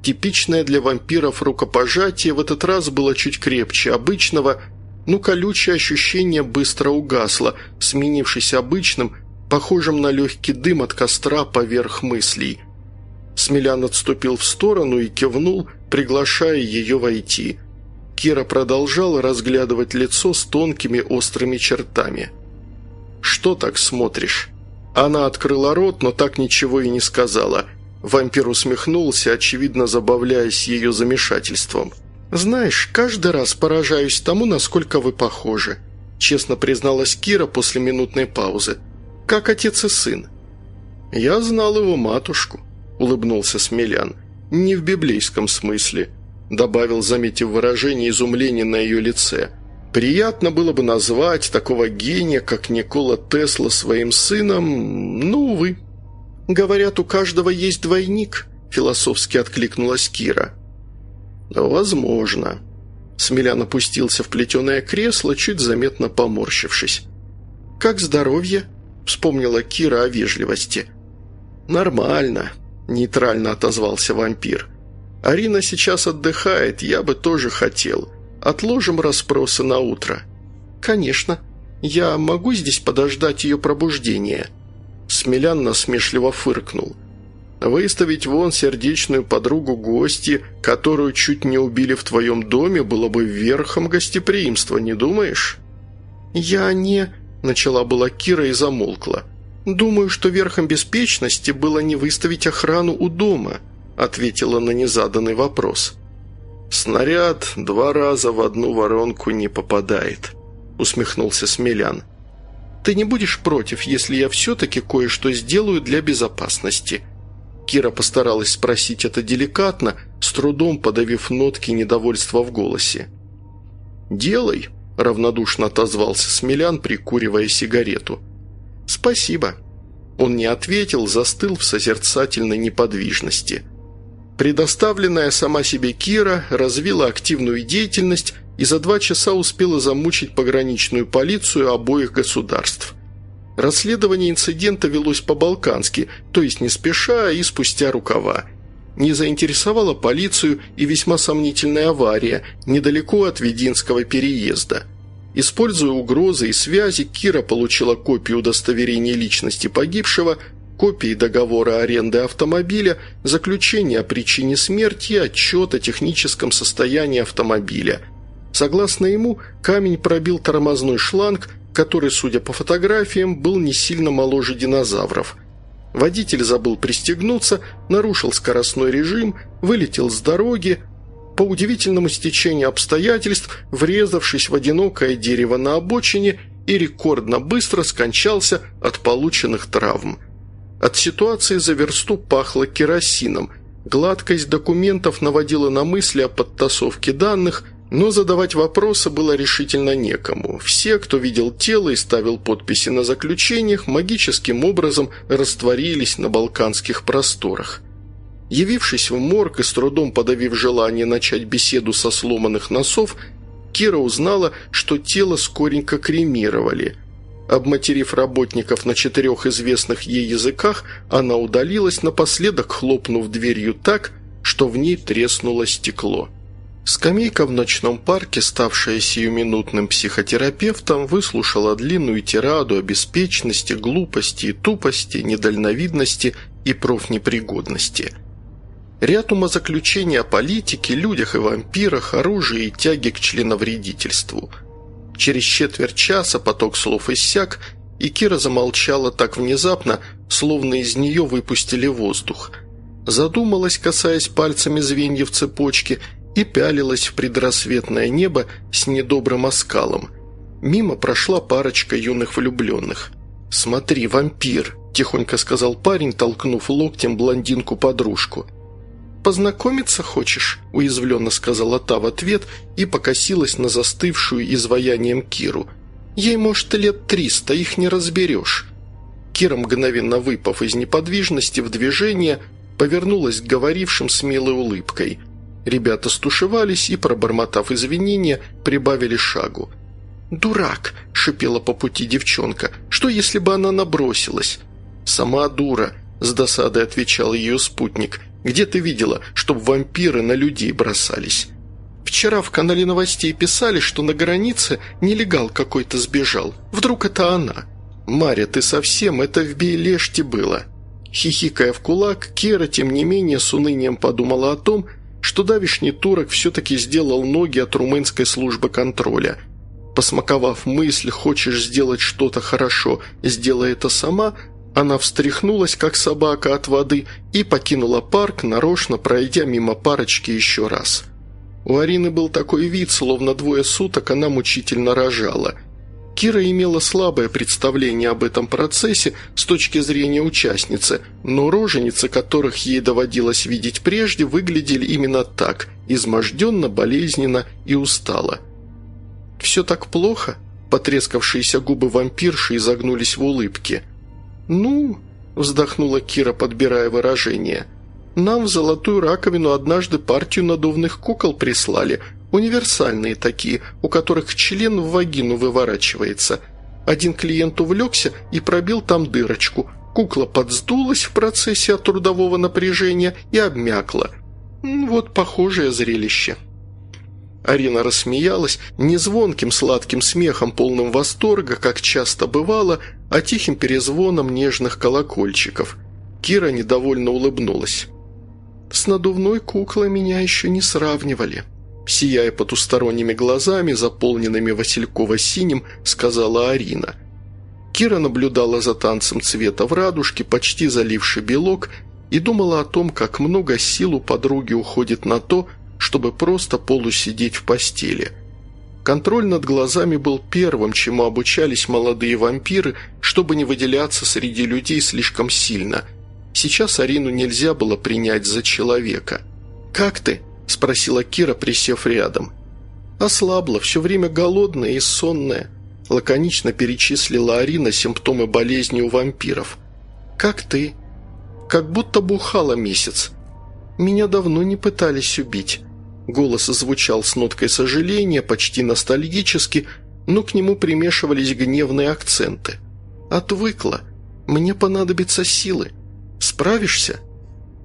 Типичное для вампиров рукопожатие в этот раз было чуть крепче обычного, но колючее ощущение быстро угасло, сменившись обычным, похожим на легкий дым от костра поверх мыслей. Смелян отступил в сторону и кивнул, приглашая ее войти. Кира продолжала разглядывать лицо с тонкими острыми чертами – «Что так смотришь?» Она открыла рот, но так ничего и не сказала. Вампир усмехнулся, очевидно забавляясь ее замешательством. «Знаешь, каждый раз поражаюсь тому, насколько вы похожи», честно призналась Кира после минутной паузы. «Как отец и сын». «Я знал его матушку», – улыбнулся Смелян. «Не в библейском смысле», – добавил, заметив выражение изумления на ее лице – Приятно было бы назвать такого гения, как Никола Тесла, своим сыном, ну, увы. «Говорят, у каждого есть двойник», – философски откликнулась Кира. «Возможно». Смелян опустился в плетеное кресло, чуть заметно поморщившись. «Как здоровье?» – вспомнила Кира о вежливости. «Нормально», – нейтрально отозвался вампир. «Арина сейчас отдыхает, я бы тоже хотел. Отложим расспросы на утро». «Конечно. Я могу здесь подождать ее пробуждения?» Смелян насмешливо фыркнул. «Выставить вон сердечную подругу гости, которую чуть не убили в твоем доме, было бы верхом гостеприимства, не думаешь?» «Я не...» – начала была Кира и замолкла. «Думаю, что верхом беспечности было не выставить охрану у дома», – ответила на незаданный вопрос. «Снаряд два раза в одну воронку не попадает», – усмехнулся Смелян. «Ты не будешь против, если я все-таки кое-что сделаю для безопасности?» Кира постаралась спросить это деликатно, с трудом подавив нотки недовольства в голосе. «Делай», – равнодушно отозвался Смелян, прикуривая сигарету. «Спасибо». Он не ответил, застыл в созерцательной неподвижности. Предоставленная сама себе Кира развила активную деятельность и за два часа успела замучить пограничную полицию обоих государств. Расследование инцидента велось по-балкански, то есть не спеша и спустя рукава. Не заинтересовала полицию и весьма сомнительная авария недалеко от Вединского переезда – Используя угрозы и связи, Кира получила копию удостоверения личности погибшего, копии договора аренды автомобиля, заключение о причине смерти и отчет о техническом состоянии автомобиля. Согласно ему, камень пробил тормозной шланг, который, судя по фотографиям, был не сильно моложе динозавров. Водитель забыл пристегнуться, нарушил скоростной режим, вылетел с дороги, по удивительному стечению обстоятельств, врезавшись в одинокое дерево на обочине и рекордно быстро скончался от полученных травм. От ситуации за версту пахло керосином. Гладкость документов наводила на мысли о подтасовке данных, но задавать вопросы было решительно некому. Все, кто видел тело и ставил подписи на заключениях, магическим образом растворились на балканских просторах. Явившись в морг и с трудом подавив желание начать беседу со сломанных носов, Кира узнала, что тело скоренько кремировали. Обматерив работников на четырех известных ей языках, она удалилась, напоследок хлопнув дверью так, что в ней треснуло стекло. Скамейка в ночном парке, ставшая сиюминутным психотерапевтом, выслушала длинную тираду о глупости и тупости, недальновидности и профнепригодности – Ряд умозаключений о политике, людях и вампирах, оружии и тяге к членовредительству. Через четверть часа поток слов иссяк, и Кира замолчала так внезапно, словно из нее выпустили воздух. Задумалась, касаясь пальцами звеньев цепочки, и пялилась в предрассветное небо с недобрым оскалом. Мимо прошла парочка юных влюбленных. «Смотри, вампир!» – тихонько сказал парень, толкнув локтем блондинку-подружку – «Познакомиться хочешь?» – уязвленно сказала та в ответ и покосилась на застывшую изваянием Киру. «Ей, может, лет триста, их не разберешь». Кира, мгновенно выпав из неподвижности в движение, повернулась к говорившим с милой улыбкой. Ребята стушевались и, пробормотав извинения, прибавили шагу. «Дурак!» – шипела по пути девчонка. «Что, если бы она набросилась?» «Сама дура!» – с досадой отвечал ее спутник – где ты видела, чтобы вампиры на людей бросались? Вчера в канале новостей писали, что на границе нелегал какой-то сбежал. Вдруг это она? Маря, ты совсем, это в Бейлеште было». Хихикая в кулак, Кира, тем не менее, с унынием подумала о том, что давишний турок все-таки сделал ноги от румынской службы контроля. Посмаковав мысль «хочешь сделать что-то хорошо, сделай это сама», она встряхнулась, как собака от воды, и покинула парк, нарочно пройдя мимо парочки еще раз. У Арины был такой вид, словно двое суток она мучительно рожала. Кира имела слабое представление об этом процессе с точки зрения участницы, но роженицы, которых ей доводилось видеть прежде, выглядели именно так – изможденно, болезненно и устало. «Все так плохо?» Потрескавшиеся губы вампирши изогнулись в улыбке – «Ну...» – вздохнула Кира, подбирая выражение. «Нам в золотую раковину однажды партию надувных кукол прислали, универсальные такие, у которых член в вагину выворачивается. Один клиент увлекся и пробил там дырочку. Кукла подсдулась в процессе от трудового напряжения и обмякла. Вот похожее зрелище. Арина рассмеялась не звонким сладким смехом, полным восторга, как часто бывало, а тихим перезвоном нежных колокольчиков. Кира недовольно улыбнулась. «С надувной куклой меня еще не сравнивали», сияя потусторонними глазами, заполненными Василькова-синим, сказала Арина. Кира наблюдала за танцем цвета в радужке, почти заливший белок, и думала о том, как много сил у подруги уходит на то, чтобы просто полусидеть в постели. Контроль над глазами был первым, чему обучались молодые вампиры, чтобы не выделяться среди людей слишком сильно. Сейчас Арину нельзя было принять за человека. «Как ты?» – спросила Кира, присев рядом. «Ослабла, все время голодная и сонная», – лаконично перечислила Арина симптомы болезни у вампиров. «Как ты?» «Как будто бухала месяц. Меня давно не пытались убить». Голос звучал с ноткой сожаления, почти ностальгически, но к нему примешивались гневные акценты. «Отвыкла. Мне понадобятся силы. Справишься?»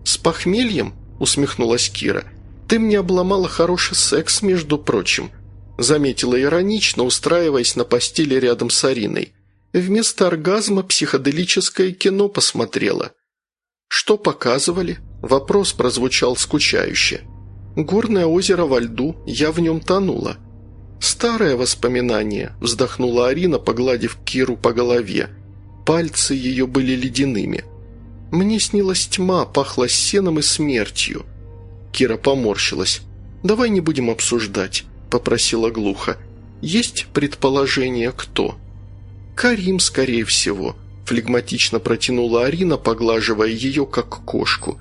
«С похмельем?» – усмехнулась Кира – «Ты мне обломала хороший секс, между прочим», заметила иронично, устраиваясь на постели рядом с Ариной. «Вместо оргазма психоделическое кино посмотрела». «Что показывали?» Вопрос прозвучал скучающе. «Горное озеро во льду, я в нем тонула». «Старое воспоминание», – вздохнула Арина, погладив Киру по голове. Пальцы ее были ледяными. «Мне снилась тьма, пахла сеном и смертью. Кира поморщилась. «Давай не будем обсуждать», – попросила глухо. «Есть предположение, кто?» «Карим, скорее всего», – флегматично протянула Арина, поглаживая ее, как кошку.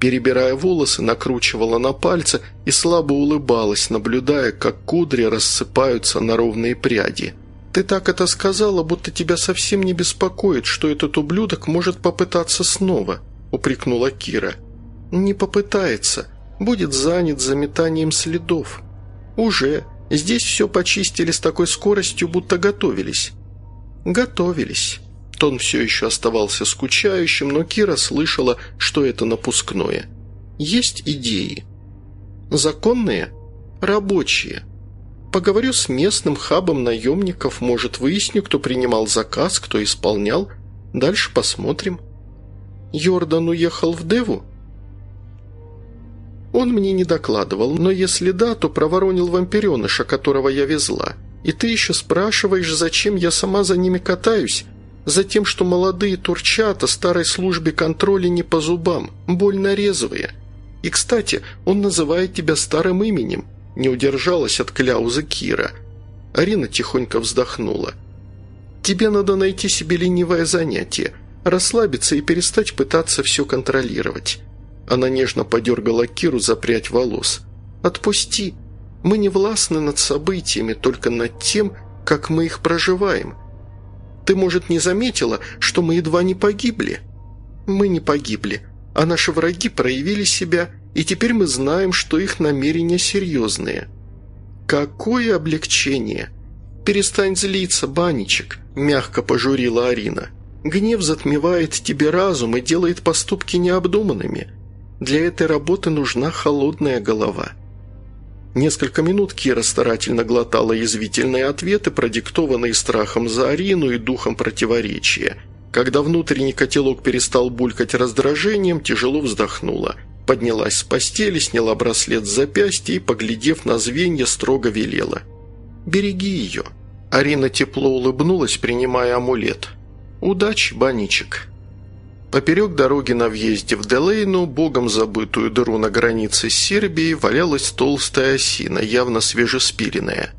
Перебирая волосы, накручивала на пальцы и слабо улыбалась, наблюдая, как кудри рассыпаются на ровные пряди. «Ты так это сказала, будто тебя совсем не беспокоит, что этот ублюдок может попытаться снова», – упрекнула Кира. – «Не попытается. Будет занят заметанием следов. Уже. Здесь все почистили с такой скоростью, будто готовились». «Готовились». Тон все еще оставался скучающим, но Кира слышала, что это напускное. «Есть идеи?» «Законные?» «Рабочие?» Поговорю с местным хабом наемников, может, выясню, кто принимал заказ, кто исполнял. Дальше посмотрим. Йордан уехал в Деву? Он мне не докладывал, но если да, то проворонил вампиреныша, которого я везла. И ты еще спрашиваешь, зачем я сама за ними катаюсь? Затем, что молодые турчата старой службе контроля не по зубам, больно резвые. И, кстати, он называет тебя старым именем. Не удержалась от кляузы Кира. Арина тихонько вздохнула. «Тебе надо найти себе ленивое занятие, расслабиться и перестать пытаться все контролировать. Она нежно подергала Киру за прядь волос. «Отпусти. Мы не властны над событиями, только над тем, как мы их проживаем. Ты, может, не заметила, что мы едва не погибли? Мы не погибли, а наши враги проявили себя, и теперь мы знаем, что их намерения серьезные. Какое облегчение! Перестань злиться, баничек!» – мягко пожурила Арина. «Гнев затмевает тебе разум и делает поступки необдуманными. Для этой работы нужна холодная голова». Несколько минут Кира старательно глотала язвительные ответы, продиктованные страхом за Арину и духом противоречия. Когда внутренний котелок перестал булькать раздражением, тяжело вздохнула. Поднялась с постели, сняла браслет с запястья и, поглядев на звенья, строго велела. «Береги ее». Арина тепло улыбнулась, принимая амулет. «Удачи, баничек». Поперек дороги на въезде в Делейну, богом забытую дыру на границе с Сербией, валялась толстая осина, явно свежеспиленная.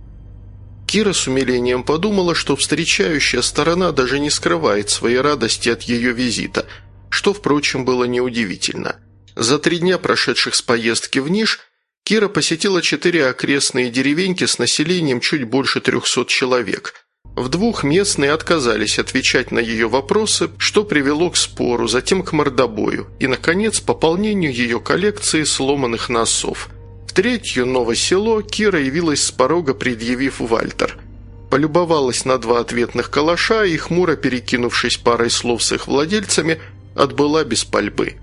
Кира с умилением подумала, что встречающая сторона даже не скрывает своей радости от ее визита, что, впрочем, было неудивительно. За три дня, прошедших с поездки в Ниш, Кира посетила четыре окрестные деревеньки с населением чуть больше трехсот человек – в двух местные отказались отвечать на ее вопросы, что привело к спору, затем к мордобою и, наконец, пополнению ее коллекции сломанных носов. В третью новое село Кира явилась с порога, предъявив Вальтер. полюбовалась на два ответных калаша и, хмуро перекинувшись парой слов с их владельцами, отбыла без пальбы.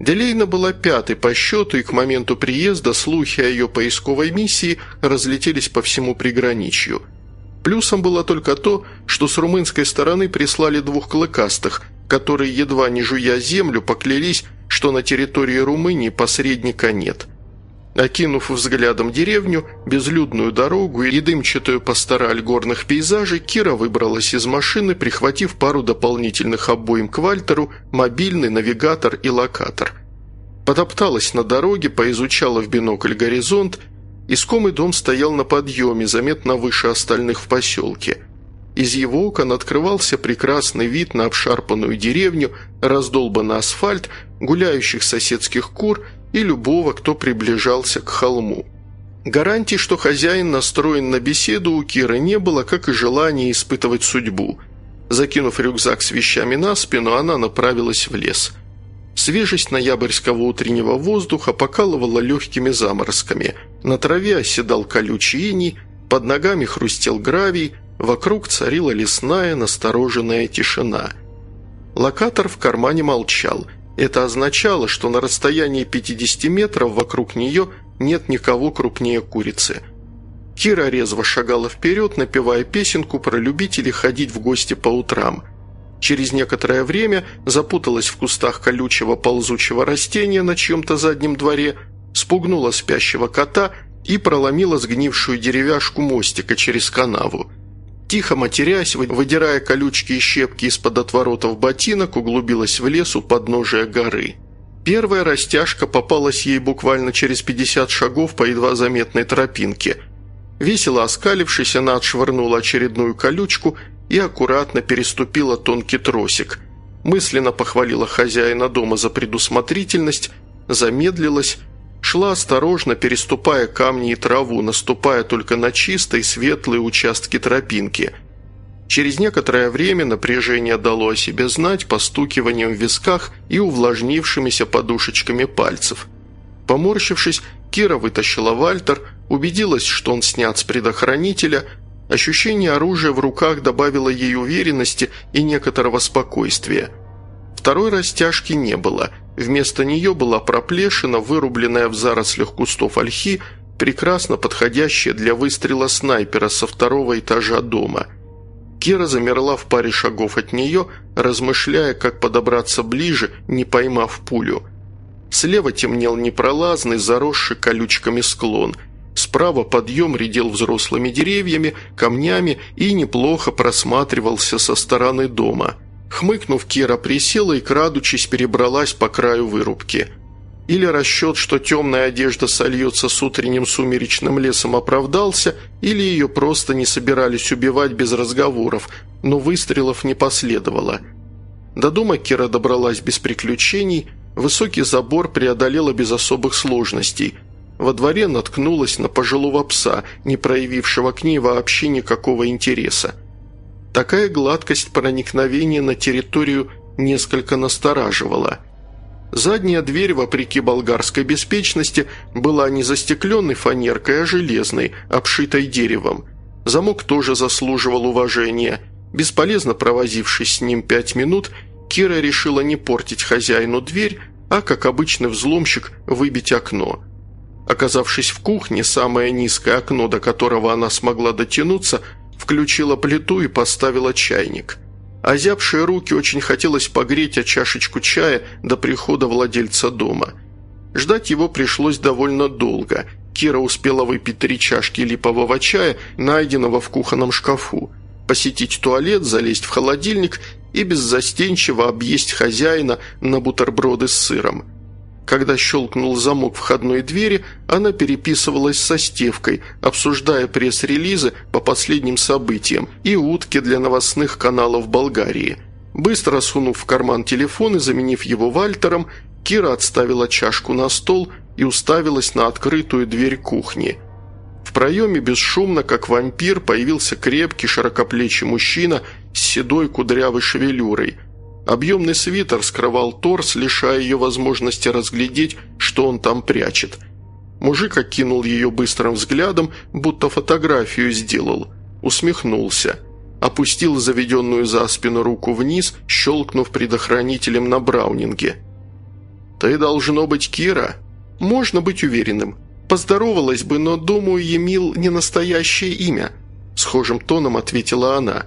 Делейна была пятой по счету, и к моменту приезда слухи о ее поисковой миссии разлетелись по всему приграничью. Плюсом было только то, что с румынской стороны прислали двух клыкастых, которые, едва не жуя землю, поклялись, что на территории Румынии посредника нет – Окинув взглядом деревню, безлюдную дорогу и дымчатую пастораль горных пейзажей, Кира выбралась из машины, прихватив пару дополнительных обоим к Вальтеру, мобильный, навигатор и локатор. Потопталась на дороге, поизучала в бинокль горизонт. Искомый дом стоял на подъеме, заметно выше остальных в поселке. Из его окон открывался прекрасный вид на обшарпанную деревню, раздолбанный асфальт, гуляющих соседских кур – и любого, кто приближался к холму. Гарантий, что хозяин настроен на беседу, у Киры не было, как и желания испытывать судьбу. Закинув рюкзак с вещами на спину, она направилась в лес. Свежесть ноябрьского утреннего воздуха покалывала легкими заморозками. На траве оседал колючий иней, под ногами хрустел гравий, вокруг царила лесная настороженная тишина. Локатор в кармане молчал – это означало, что на расстоянии 50 метров вокруг нее нет никого крупнее курицы. Кира резво шагала вперед, напевая песенку про любителей ходить в гости по утрам. Через некоторое время запуталась в кустах колючего ползучего растения на чьем-то заднем дворе, спугнула спящего кота и проломила сгнившую деревяшку мостика через канаву. Тихо матерясь, выдирая колючки и щепки из-под отворотов ботинок, углубилась в лес у подножия горы. Первая растяжка попалась ей буквально через 50 шагов по едва заметной тропинке. Весело оскалившись, она отшвырнула очередную колючку и аккуратно переступила тонкий тросик. Мысленно похвалила хозяина дома за предусмотрительность, замедлилась Шла осторожно, переступая камни и траву, наступая только на чистые светлые участки тропинки. Через некоторое время напряжение дало о себе знать постукиванием в висках и увлажнившимися подушечками пальцев. Поморщившись, Кира вытащила Вальтер, убедилась, что он снят с предохранителя. Ощущение оружия в руках добавило ей уверенности и некоторого спокойствия. Второй растяжки не было – Вместо нее была проплешина, вырубленная в зарослях кустов ольхи, прекрасно подходящая для выстрела снайпера со второго этажа дома. Кира замерла в паре шагов от нее, размышляя, как подобраться ближе, не поймав пулю. Слева темнел непролазный, заросший колючками склон. Справа подъем редел взрослыми деревьями, камнями и неплохо просматривался со стороны дома – Хмыкнув, Кира присела и, крадучись, перебралась по краю вырубки. Или расчет, что темная одежда сольется с утренним сумеречным лесом, оправдался, или ее просто не собирались убивать без разговоров, но выстрелов не последовало. До дома Кира добралась без приключений, высокий забор преодолела без особых сложностей. Во дворе наткнулась на пожилого пса, не проявившего к ней вообще никакого интереса. Такая гладкость проникновения на территорию несколько настораживала. Задняя дверь, вопреки болгарской беспечности, была не застекленной фанеркой, а железной, обшитой деревом. Замок тоже заслуживал уважения. Бесполезно провозившись с ним пять минут, Кира решила не портить хозяину дверь, а, как обычный взломщик, выбить окно. Оказавшись в кухне, самое низкое окно, до которого она смогла дотянуться, включила плиту и поставила чайник. Озябшие руки очень хотелось погреть о чашечку чая до прихода владельца дома. Ждать его пришлось довольно долго. Кира успела выпить три чашки липового чая, найденного в кухонном шкафу, посетить туалет, залезть в холодильник и беззастенчиво объесть хозяина на бутерброды с сыром – когда щелкнул замок входной двери, она переписывалась со Стевкой, обсуждая пресс-релизы по последним событиям и утки для новостных каналов Болгарии. Быстро сунув в карман телефон и заменив его Вальтером, Кира отставила чашку на стол и уставилась на открытую дверь кухни. В проеме бесшумно, как вампир, появился крепкий широкоплечий мужчина с седой кудрявой шевелюрой – Объемный свитер скрывал торс, лишая ее возможности разглядеть, что он там прячет. Мужик окинул ее быстрым взглядом, будто фотографию сделал. усмехнулся. Опустил заведенную за спину руку вниз, щелкнув предохранителем на браунинге. «Ты должно быть Кира?» «Можно быть уверенным. Поздоровалась бы, но, думаю, Емил не настоящее имя», – схожим тоном ответила она.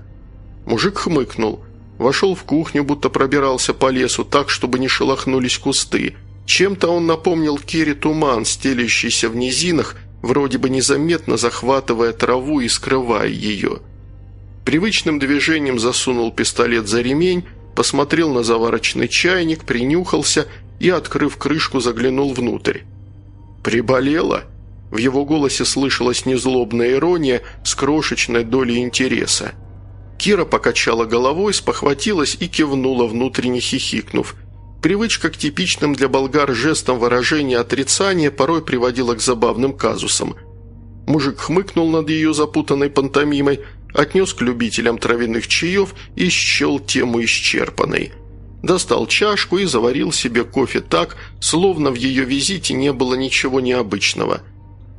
Мужик хмыкнул. Вошел в кухню, будто пробирался по лесу так, чтобы не шелохнулись кусты. Чем-то он напомнил Кире туман, стелящийся в низинах, вроде бы незаметно захватывая траву и скрывая ее. Привычным движением засунул пистолет за ремень, посмотрел на заварочный чайник, принюхался и, открыв крышку, заглянул внутрь. «Приболела?» В его голосе слышалась незлобная ирония с крошечной долей интереса. Кира покачала головой, спохватилась и кивнула, внутренне хихикнув. Привычка к типичным для болгар жестам выражения отрицания порой приводила к забавным казусам. Мужик хмыкнул над ее запутанной пантомимой, отнес к любителям травяных чаев и счел тему исчерпанной. Достал чашку и заварил себе кофе так, словно в ее визите не было ничего необычного.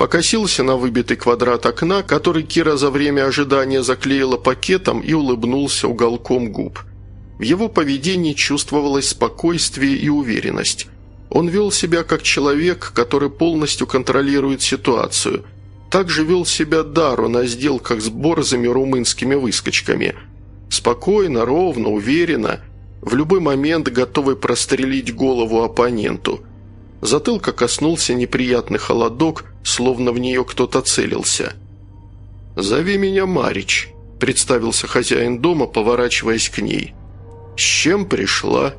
Покосился на выбитый квадрат окна, который Кира за время ожидания заклеила пакетом и улыбнулся уголком губ. В его поведении чувствовалось спокойствие и уверенность. Он вел себя как человек, который полностью контролирует ситуацию. Также вел себя Дару на сделках с борзыми румынскими выскочками. Спокойно, ровно, уверенно – в любой момент готовый прострелить голову оппоненту. Затылка коснулся неприятный холодок, словно в нее кто-то целился. «Зови меня Марич», – представился хозяин дома, поворачиваясь к ней. «С чем пришла?»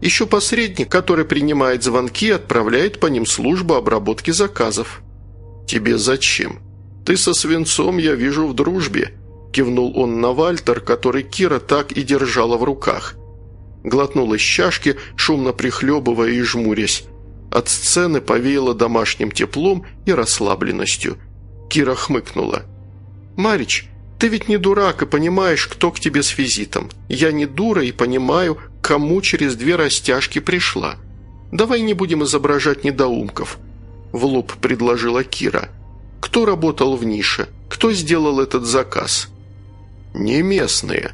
«Еще посредник, который принимает звонки и отправляет по ним службу обработки заказов». «Тебе зачем? Ты со свинцом, я вижу, в дружбе», – кивнул он на Вальтер, который Кира так и держала в руках – глотнул из чашки, шумно прихлебывая и жмурясь. От сцены повеяло домашним теплом и расслабленностью. Кира хмыкнула. «Марич, ты ведь не дурак и понимаешь, кто к тебе с визитом. Я не дура и понимаю, кому через две растяжки пришла. Давай не будем изображать недоумков», – в лоб предложила Кира. «Кто работал в нише? Кто сделал этот заказ?» «Не местные.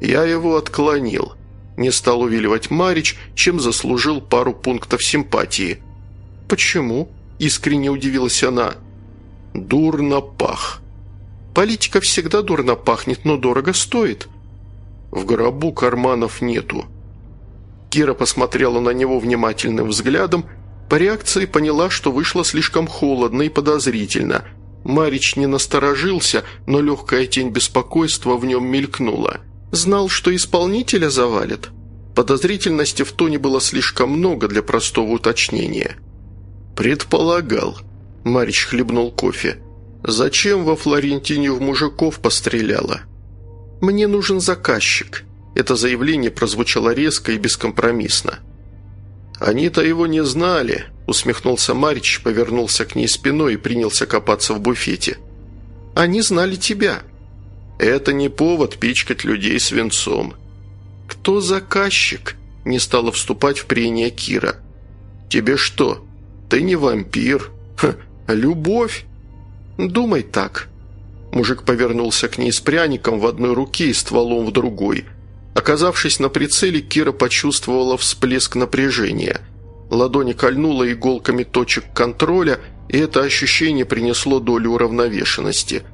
Я его отклонил. Не стал увиливать Марич, чем заслужил пару пунктов симпатии. «Почему?» – искренне удивилась она. «Дурно пах». «Политика всегда дурно пахнет, но дорого стоит». «В гробу карманов нету». Кира посмотрела на него внимательным взглядом, по реакции поняла, что вышло слишком холодно и подозрительно. Марич не насторожился, но легкая тень беспокойства в нем мелькнула – Знал, что исполнителя завалит. Подозрительности в тоне было слишком много для простого уточнения. «Предполагал». Марич хлебнул кофе. «Зачем во Флорентине в мужиков постреляла?» «Мне нужен заказчик». Это заявление прозвучало резко и бескомпромиссно. «Они-то его не знали», – усмехнулся Марич, повернулся к ней спиной и принялся копаться в буфете. «Они знали тебя», это не повод пичкать людей свинцом. «Кто заказчик?» – не стала вступать в прения Кира. «Тебе что? Ты не вампир. Ха, любовь?» «Думай так». Мужик повернулся к ней с пряником в одной руке и стволом в другой. Оказавшись на прицеле, Кира почувствовала всплеск напряжения. Ладони кольнула иголками точек контроля, и это ощущение принесло долю уравновешенности –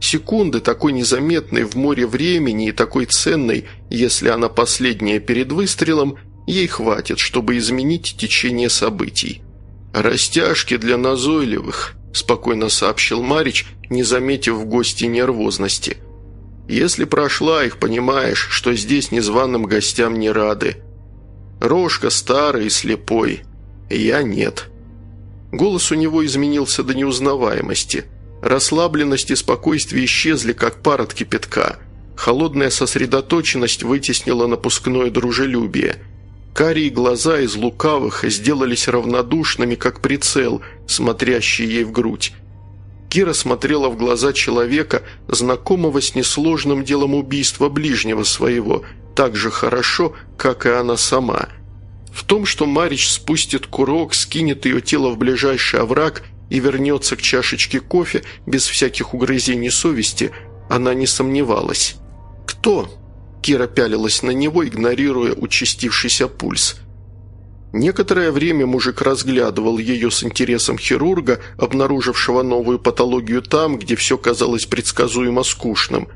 Секунды, такой незаметной в море времени и такой ценной, если она последняя перед выстрелом, ей хватит, чтобы изменить течение событий. «Растяжки для назойливых», – спокойно сообщил Марич, не заметив в гости нервозности. «Если прошла их, понимаешь, что здесь незваным гостям не рады. Рожка старый и слепой. Я нет». Голос у него изменился до неузнаваемости – Расслабленность и спокойствие исчезли, как пар от кипятка. Холодная сосредоточенность вытеснила напускное дружелюбие. Карие глаза из лукавых сделались равнодушными, как прицел, смотрящий ей в грудь. Кира смотрела в глаза человека, знакомого с несложным делом убийства ближнего своего, так же хорошо, как и она сама. В том, что Марич спустит курок, скинет ее тело в ближайший овраг – и вернется к чашечке кофе без всяких угрызений совести, Она не сомневалась. «Кто?» Кира пялилась на него, игнорируя участившийся пульс. Некоторое время мужик разглядывал ее с интересом хирурга, обнаружившего новую патологию там, где все казалось предсказуемо скучным.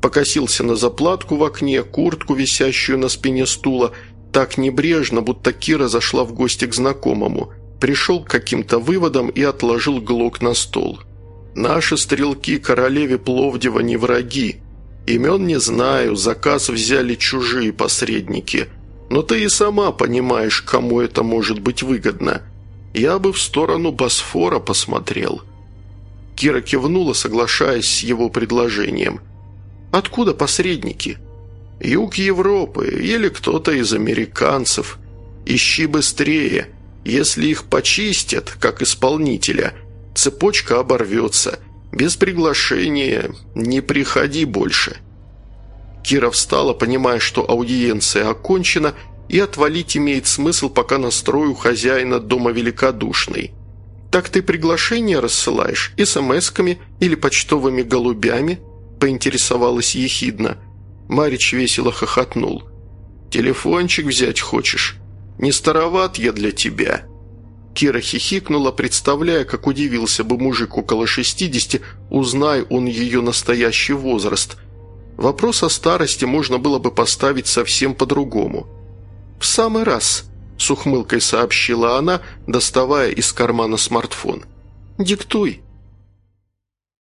Покосился на заплатку в окне, куртку, висящую на спине стула, так небрежно, будто Кира зашла в гости к знакомому. Пришел к каким-то выводам и отложил глок на стол. «Наши стрелки королеве Пловдива не враги», Имен не знаю, заказ взяли чужие посредники. Но ты и сама понимаешь, кому это может быть выгодно. Я бы в сторону Босфора посмотрел». Кира кивнула, соглашаясь с его предложением. «Откуда посредники?» «Юг Европы или кто-то из американцев. Ищи быстрее. Если их почистят, как исполнителя, цепочка оборвется. Без приглашения не приходи больше». Кира встала, понимая, что аудиенция окончена, и отвалить имеет смысл, пока настрой у хозяина дома великодушный. «Так ты приглашение рассылаешь смс-ками или почтовыми голубями?» – поинтересовалась ехидно. Марич весело хохотнул. «Телефончик взять хочешь? Не староват я для тебя». Кира хихикнула, представляя, как удивился бы мужик около шестидесяти, узнай он ее настоящий возраст. Вопрос о старости можно было бы поставить совсем по-другому. «В самый раз», – с ухмылкой сообщила она, доставая из кармана смартфон. «Диктуй».